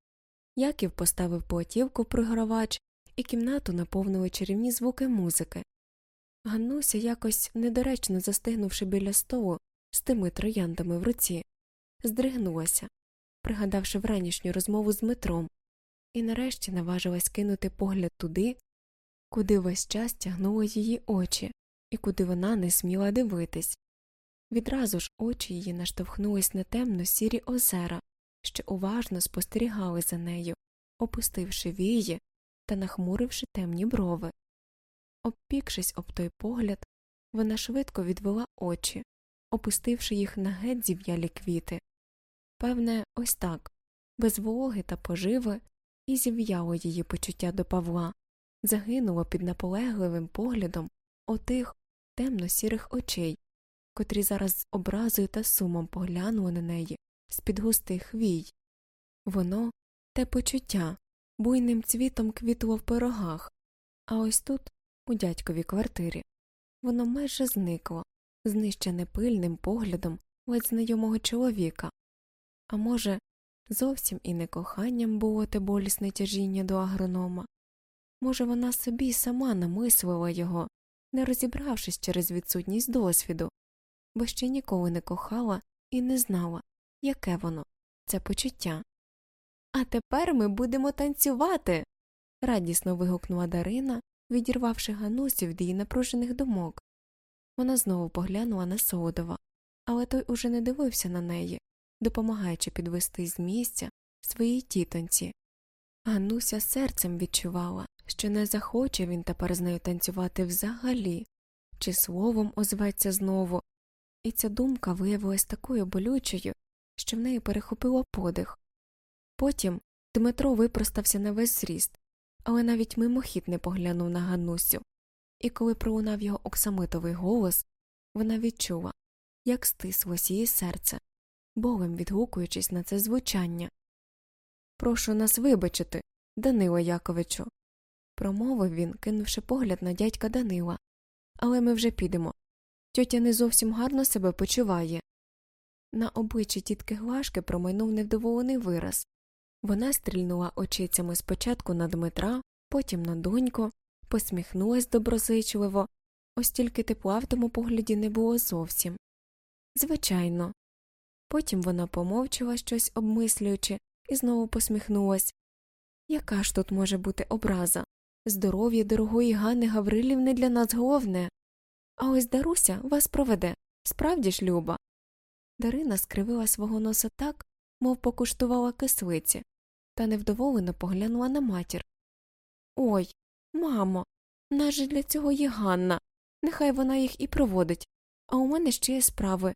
S2: Яків поставив платівку в пригравач, і кімнату наповнили чарівні звуки музики. Ганнуся, якось недоречно застигнувши біля столу з тими трояндами в руці, здригнулася, пригадавши вранішню розмову з Дмитром, і нарешті наважилась кинути погляд туди, куди весь час тягнули її очі, і куди вона не сміла дивитись. Відразу ж очі її наштовхнулись на темно сірі озера, що уважно спостерігали за нею, опустивши вії та нахмуривши темні брови. Обпікшись об той погляд, вона швидко відвела очі, опустивши їх на геть зів'ялі квіти. Певне, ось так, без вологи та поживи, і зів'яло її почуття до Павла, загинуло під наполегливим поглядом отих темно сірих очей, котрі зараз з образою та сумом поглянули на неї з під густих вій. Воно те почуття буйним цвітом квітло в пирогах, а ось тут, у дядьковій квартирі, воно майже зникло, знищене пильним поглядом ледь знайомого чоловіка. А може, зовсім і не коханням було те болісне тяжіння до агронома. Може, вона собі сама намислила його, не розібравшись через відсутність досвіду, бо ще ніколи не кохала і не знала, яке воно, це почуття. А тепер ми будемо танцювати. радісно вигукнула Дарина, відірвавши Ганусю від її напружених думок. Вона знову поглянула на Солодова, але той уже не дивився на неї, допомагаючи підвести з місця своїй тітонці. Гануся серцем відчувала, що не захоче він тепер з нею танцювати взагалі, чи словом озветься знову, і ця думка виявилась такою болючою, що в неї перехопило подих. Потім Дмитро випростався на весь зріст, але навіть мимохід не поглянув на Ганусю, і коли пролунав його оксамитовий голос, вона відчула, як стислось її серце, болем відгукуючись на це звучання. Прошу нас вибачити, Данило Яковичу, промовив він, кинувши погляд на дядька Данила. Але ми вже підемо. Тьотя не зовсім гарно себе почуває. На обличчі тітки Глашки промайнув невдоволений вираз. Вона стрільнула очицями спочатку на Дмитра, потім на доньку, посміхнулась доброзичливо, ось тільки тепла в тому погляді не було зовсім. Звичайно. Потім вона помовчала щось обмислюючи, і знову посміхнулась. Яка ж тут може бути образа? Здоров'я дорогої Ганни Гаврилівни для нас головне. А ось Даруся вас проведе. Справді ж, Люба. Дарина скривила свого носа так, мов покуштувала кислиці, та невдоволено поглянула на матір. Ой, мамо, нас же для цього є Ганна. Нехай вона їх і проводить, а у мене ще є справи,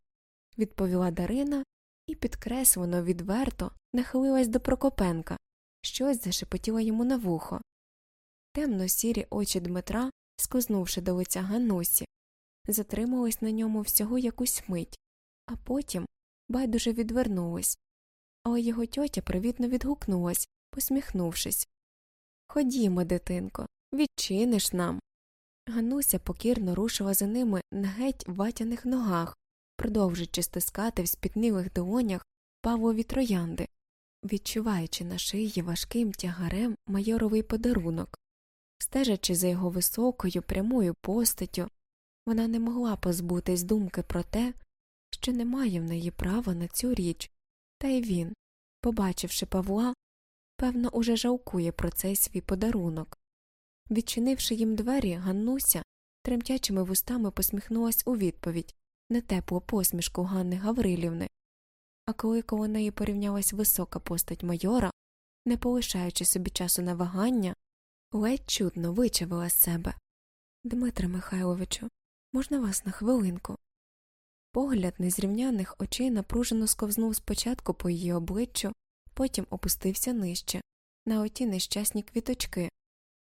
S2: відповіла Дарина і підкреслено відверто нахилилась до Прокопенка, щось зашепотіла йому на вухо. Темно сірі очі Дмитра, скознувши до лиця Ганусі, затримались на ньому всього якусь мить, а потім байдуже відвернулись, але його тьотя привітно відгукнулась, посміхнувшись Ходімо, дитинко, відчиниш нам. Гануся покірно рушила за ними на геть ватяних ногах, продовжуючи стискати в спітнілих долонях павлові троянди, відчуваючи на шиї важким тягарем майоровий подарунок. Стежачи за його високою, прямою постаттю, вона не могла позбутись думки про те, що не має в неї права на цю річ, та й він, побачивши Павла, певно, уже жалкує про цей свій подарунок. Відчинивши їм двері, Ганнуся тремтячими вустами посміхнулась у відповідь на теплу посмішку Ганни Гаврилівни, а коли коло неї порівнялась висока постать майора, не полишаючи собі часу на вагання, ледь чутно вичавила з себе. Дмитре Михайловичу, можна вас на хвилинку? Погляд незрівняних очей напружено сковзнув спочатку по її обличчю, потім опустився нижче, на оті нещасні квіточки,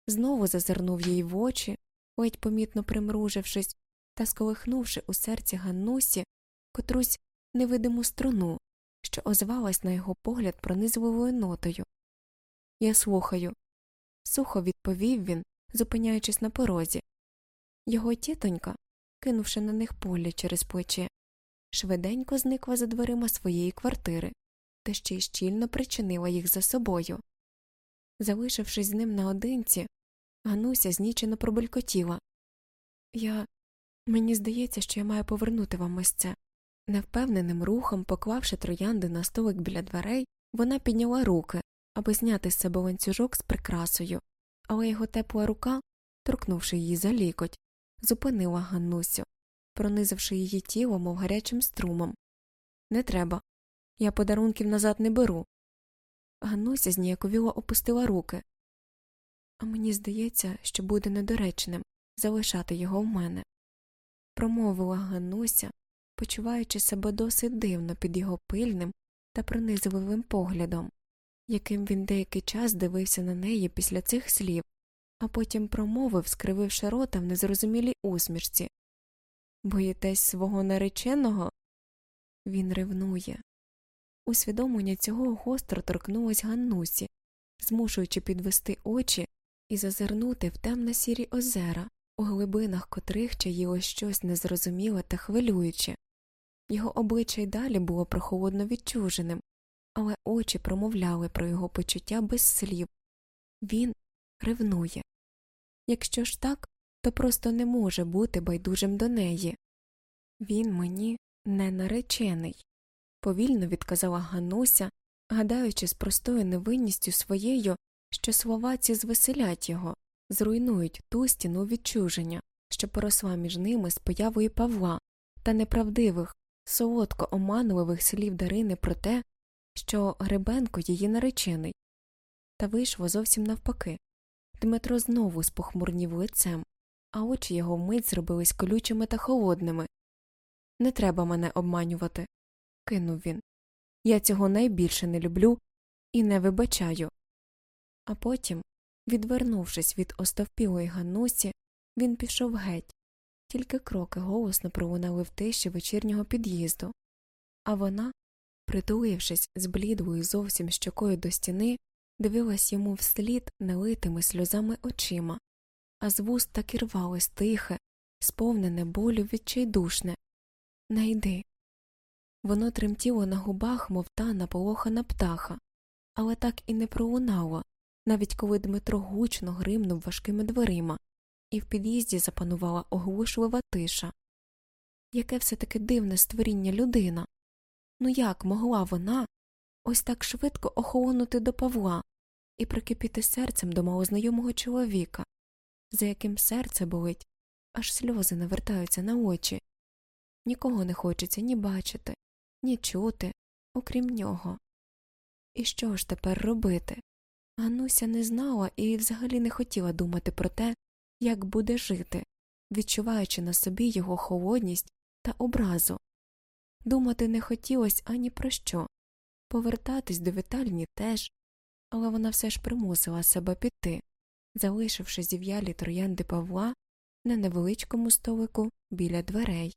S2: знову зазирнув їй в очі, ледь помітно примружившись та сколихнувши у серці Ганнусі котрусь невидиму струну, що озвалась на його погляд пронизливою нотою. Я слухаю. Сухо відповів він, зупиняючись на порозі. Його тітонька, кинувши на них поля через плече, швиденько зникла за дверима своєї квартири та ще й щільно причинила їх за собою. Залишившись з ним наодинці, Гануся знічено пробелькотіла. Я. Мені здається, що я маю повернути вам ось це. Невпевненим рухом, поклавши троянди на столик біля дверей, вона підняла руки, аби зняти з себе ланцюжок з прикрасою, але його тепла рука, торкнувши її за лікоть, зупинила Ганнусю, пронизавши її тіло, мов гарячим струмом. Не треба. Я подарунків назад не беру. Ганнуся зніяковіло опустила руки. А мені здається, що буде недоречним залишати його в мене. Промовила Ганнуся, почуваючи себе досить дивно під його пильним та пронизливим поглядом, яким він деякий час дивився на неї після цих слів, а потім промовив, скрививши рота в незрозумілій усмішці Боїтесь свого нареченого? Він ревнує. Усвідомлення цього гостро торкнулось Ганнусі, змушуючи підвести очі і зазирнути в темно сірі озера, у глибинах котрих чаїло щось незрозуміле та хвилююче. Його обличчя й далі було прохолодно відчуженим, але очі промовляли про його почуття без слів він ревнує. Якщо ж так, то просто не може бути байдужим до неї. Він мені не наречений, повільно відказала Гануся, гадаючи з простою невинністю своєю, що слова ці звеселять його, зруйнують ту стіну відчуження, що поросла між ними з появою Павла та неправдивих, солодко оманливих слів Дарини про те, що Гребенко її наречений. Та вийшло зовсім навпаки. Дмитро знову спохмурнів лицем, а очі його вмить зробились колючими та холодними. Не треба мене обманювати, кинув він. Я цього найбільше не люблю і не вибачаю. А потім, відвернувшись від остовпілої Ганусі, він пішов геть, тільки кроки голосно пролунали в тиші вечірнього під'їзду, а вона, притулившись з блідою зовсім щокою до стіни, дивилась йому вслід налитими сльозами очима, а з вуст так і рвалось тихе, сповнене болю відчайдушне. Не йди. Воно тремтіло на губах, мов та наполохана птаха, але так і не пролунало, навіть коли Дмитро гучно гримнув важкими дверима, і в під'їзді запанувала оглушлива тиша. Яке все таки дивне створіння людина. Ну як могла вона ось так швидко охолонути до Павла і прикипіти серцем до малознайомого чоловіка, за яким серце болить, аж сльози навертаються на очі.
S1: нікого не хочеться ні бачити, ні чути, окрім нього. І що ж тепер робити? Гануся не знала і взагалі не хотіла думати про те, як буде жити, відчуваючи на собі його холодність та образу. Думати не хотілося ані про що, повертатись до вітальні теж, але вона все ж примусила себе піти, залишивши зів'ялі троянди Павла на невеличкому столику біля дверей.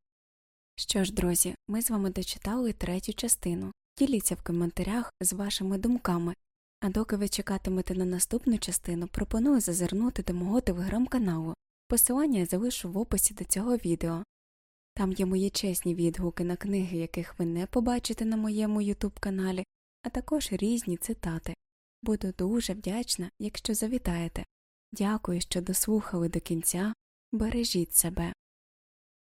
S1: Що ж, друзі, ми з вами дочитали третю частину. Діліться в коментарях з вашими думками. А доки ви чекатимете на наступну частину, пропоную зазирнути до мого телеграм-каналу. Посилання я залишу в описі до цього відео. Там є мої чесні відгуки на книги, яких ви не побачите на моєму ютуб каналі, а також різні цитати. Буду дуже вдячна, якщо завітаєте. Дякую, що дослухали до кінця. Бережіть себе.